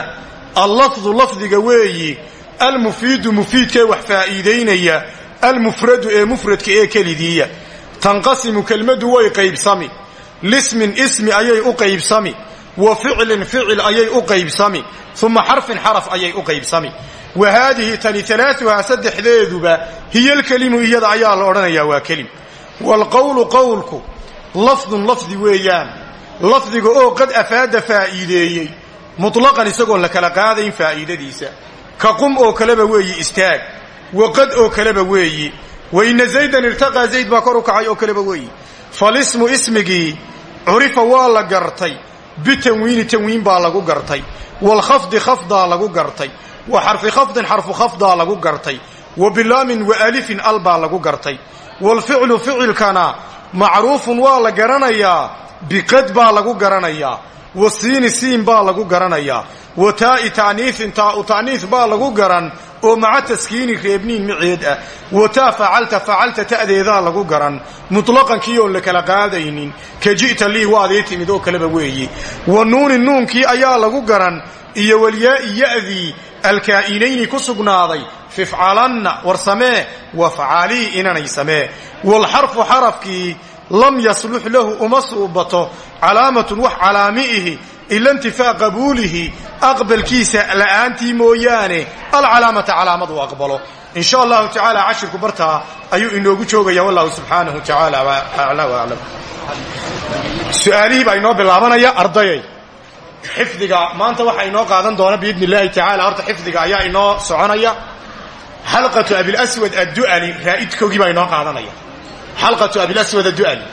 allafdu lafdiga weeyi almufiidu mufiidkee wax faa'iidaynaya almufradu ee mufradka ee kelidiiya. Tanqasimu kelmaddu way qaybsami lismin ismi ayay u qaybsami wa ficlin ficil ayay u qaybsami uma xarfin xaraf ayay u qaybsami. Wa haadihi tani alaauhaa saddexdeeduba hiyalkelimu iyada ayaa la odhanayaa waa kelim. Waalqowlu qowlku lafdun lafdi weeyaan lafdiga oo qad afaada faa'iideeyey mutlaqan isagoon la kala qaadayn faa'iidadiisa ka qum oo kaleba weeyi istaag. Wa qad oo kaleba weeyi. Wa inna zaydan irtaqaa zayd baa kor u kacay oo kaleba weeyi. Falismu ismigii curifa waa la gartay. Bitanwiini tanwiin baa lagu gartay. Waalkhafdi khafdaa lagu gartay. Wa xarfi khafdin xarfu khafdaa lagu gartay. Wa bilaamin wa alifin al lagu gartay. Waalficlu ficilkana macruufun waa la garanayaa. Biqad baa lagu garanayaa wa siini siin baa lagu garanayaa. Wa taa'i ta'niisin taa'u ta'niis baa lagu garan oo maca taskiini reebniin miceed ah. Wa taa facalta facalta ta'deedaa lagu garan. Mutlaqankii oon la kala qaadaynin. Ka ji'ta lii waadii timid oo kaleba weeyi. Wa nuunin nuunkii ayaa lagu garan. Iyo walyaa'i ya'dii alkaa'inayni ku sugnaaday. Fifcalanna war samee. Wafcaalii inanay samee. Waalxarfu xarafkii lam yaslux lahu uma suubato calaamatun wax calaami'ihi ila intifaa qabuulihi aqbalkiisa la'aantii mooyaane alcalaamata calaamadu aqbalo. In sha allahu tacaala cashirku bartaa ayuu inoogu joogaya wallahu subxaanahu tacaala aclaa waaclam su'aalihii baa inoo bilaabanaya ardayay. Xifdiga maanta waxaa inoo qaadan doona biidn illahi tacaala horta xifdiga ayaa inoo soconaya. Xalqatu abilaswad addu'ali raa'idkoogii baa inoo qaadanaya. Xalqatu abilaswad addu'ali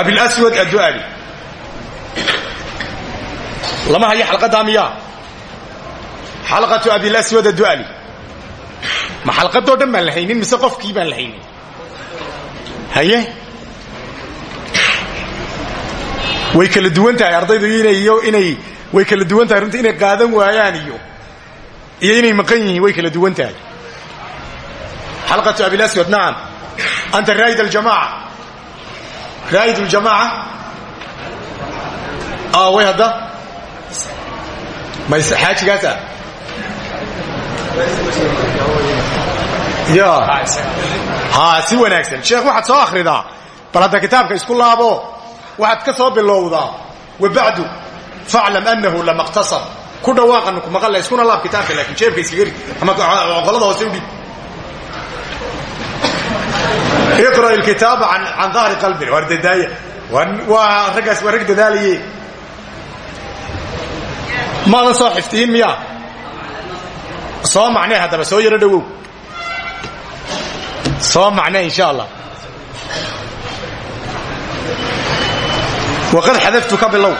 abilaswad addu'ali. Lama hayo xalqaddaa miyaa xalqatu abilaswad addu'ali. Ma xalqadoo dhan baan la haynin mise qofkii baan la haynin haye? Way kala duwan tahay ardaydu inayo inay way kala duwan tahay runtii inay qaadan waayaan iyo iyo inay maqan yihiin way kala duwan tahay. Xalqatu abilaswad nacam anta raa'id aljamaaca raa'id aljamaaca way hadda. Mays xaajigaasa ya ha si wanaagsan. Sheekh waxaad soo akhridaa bal hadda kitaabka isku laabo waxaad ka soo bilowdaa. Wabacdu faclam anahu lama اqtasar ku dhawaaqan ku maqalla iskuna laab kitaabka laakiin jeebka iskaga rid ama qolada hoose udhib iqra ilkitaaba can dahri qalbin waar dadaaya waa raggaas waa rag dadaalaye maadan soo xiftiyin miyaa soo macnee haddaba soo yaro dhowow soo macnee insha allah waqad xadaftu ka bilow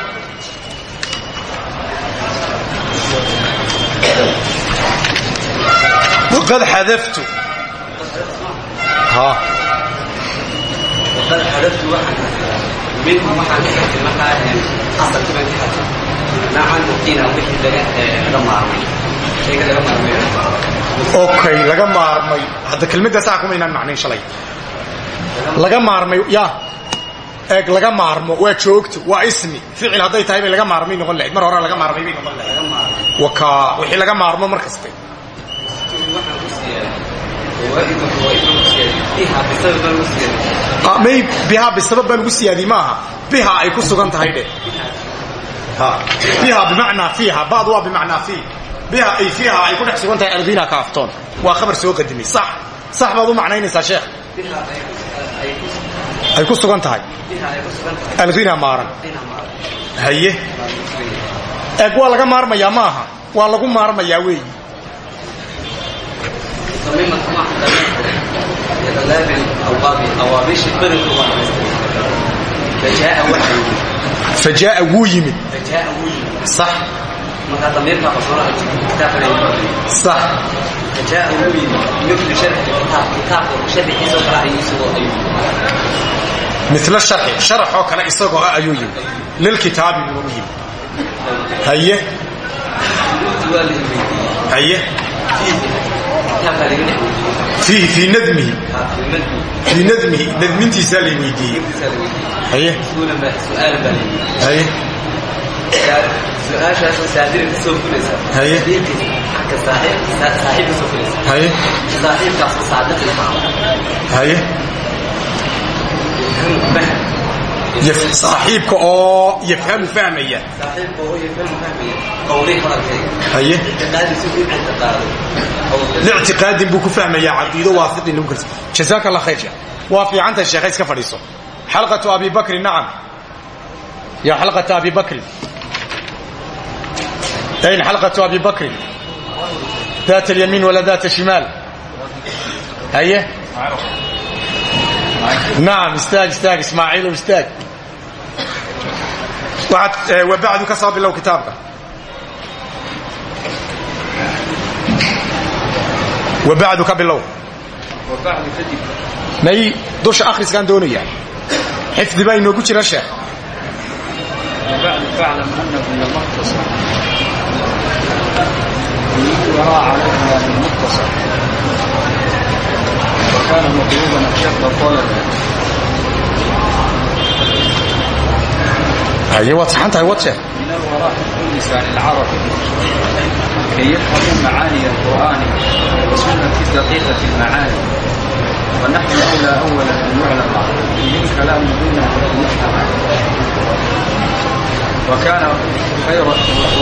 waqad xadaftu okay laga maarmay hadda kelmadda saa kumaynaan macnayn shalay laga maarmay ya eeg laga maarmo waa joogto waa ismi ficil hadday tahay bay laga maarmay noqon lahayd mar hore laga maarmay bay noqon lahayd wixii laga maarmo mar kaste bihaa bisabab baan ugu siyaadiyey maaha? Biha ay ku sugan tahay dhe ha. Biha bimacnaa fiiha ba'du waa bimacnaa fii. Biha ay fiiha ay ku dhex sugan tahay alghina kaaftoon. Waa khabar soo qadimay sax. Sax baad u macnaynaysaa sheekh? Ay ku sugan tahay. Alghina maaran. Haye. Eeg waa laga maarmayaa ma aha waa lagu maarmayaa weeyi fajaa wuu yimid sax sax mila sharxi sharaxoo kale isagoo ah ayuu yimid lilkitaabi buu u yimid haye haye fiihi fii nadmihi fii nadmihi nadmintiisaa lay weydiiyey. Haye. Haye. Su'aashaasoo saadira ka soo fulaysa haye. Xagka saaxiib ka soo fulaysa haye. Saaxiibkaasoo saadiq imaama haye. yaf- saaxiibka oo yafhamu fahmaya saaxiibka oo yafhamu fahmaya qowlay hadalkayga haye ictiqaadisu u ictiqaaday lictiqaadin buu ku fahmayaa caqiido waafiqin lagu kalso jazaaka allah khayr sheekh waa fiicanta sheekha iska fadhiiso xalqatu abi bakrin nacam ya xalqata abi bakrin ayn xalqatu abi bakrin ذات اليمين ولا ذات الشمال هيا naam istaag istaag ismaaciilow istaag waxaad eh, wabacdu ka soo bilow kitaabka. Wabacdu ka bilow. Nay dusha akhriskaan doonaya. Xifdi baa inoogu jira sheekh. كان مطلوبا الشق طلبا ايوه صحنت ايوه صح من الوراء تونس العرب كي يفهموا معاني القران وسنه دقيقه المعاني ونحن الى اولا ان يعلم من كلام دون المجتمع وكان خير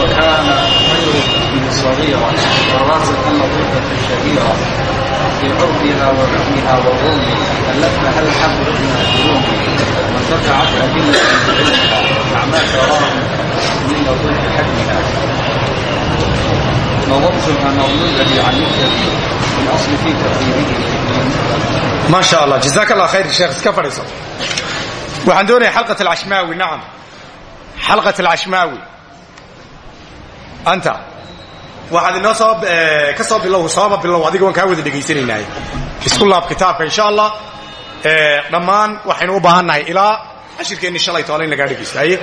وكان خير عرفه صغيرا وراسخا لطيفة شهيرا في عرفها وحكمها وظلمها ألفها الحبل من الظلوم وارتفعت أدلة بعلمها مع ما تراه من لطيف حكمها نظرتها مولودا عن مثله من أصل في تقديمه ما شاء الله جزاك الله خير شيخ اسكفرسو waxaan doonayaa xalqat alcashmaawi nacam xalqat alcashmaawi anta waxaad inoo soo ka soo bilow sooba bilow adiga waan kaa wada dhegaysanaynaay isku laab kitaabka insha allah dhammaan waxaynu u baahan nahay ilaa cashirkeenni shalay toole in lagaa dhegaysto haye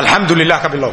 alxamdu lilah ka bilow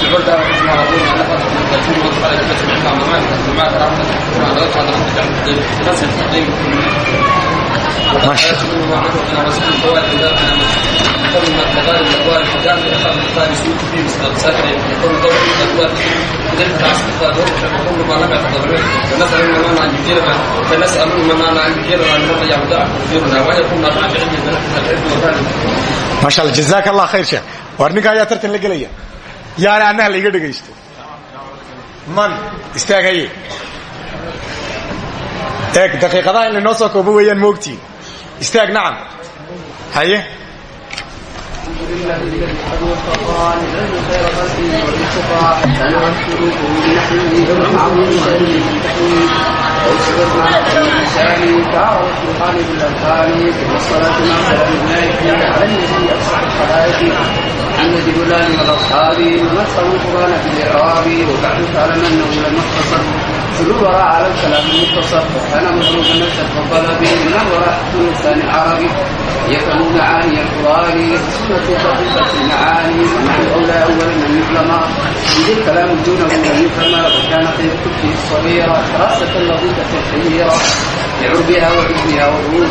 مطلوب الشيخ صلى الله عليه وسلم يدخل معاني القران والسنه تختلف معاني من هو امر ان يقع ما ذكر الدين والنبي وكان صدارة الراس الراس الذي في العرض وحكمها وقول ان لفظ من الدين وقال لك تسمع مع ما ترى ما ذكر هذا نفس التقديم ما شاء الله وعنه ان رسول الفوائد اذا كل ما تغير الاقوال الحجام yaana annaha laiga dhegaysto man istaaghaye eeg daqiiqadaha in lainoo soo koobo weeyaan moogtiin istaag nacam haye الحمد لله الذي حدوث فقال العلم خير خلقه والانتقاء ويرسله بنحوه ومعه بخير التحويل وسبب مع الانسان تعرف القلب الاذهان والصلاه مع سلام الملائكه على النبي افصح الخلائق محمد بلال والاصحاب ومسه القران في الاعراب وبعد فاعلم انه لم يختصر كل الورى على الكلام المتصل وكان مطلوبا نفسه وطلبه من الورى حكم الثاني العربي يفهم معاني القران يخصون وثق بفتح معاني ومع الاولى اولا ان يظلم اذ الكلام دونه ان يظلم وكان قيد كفه الصغيره حراسه لطيفه حيره لعربها وعلمها وعروضها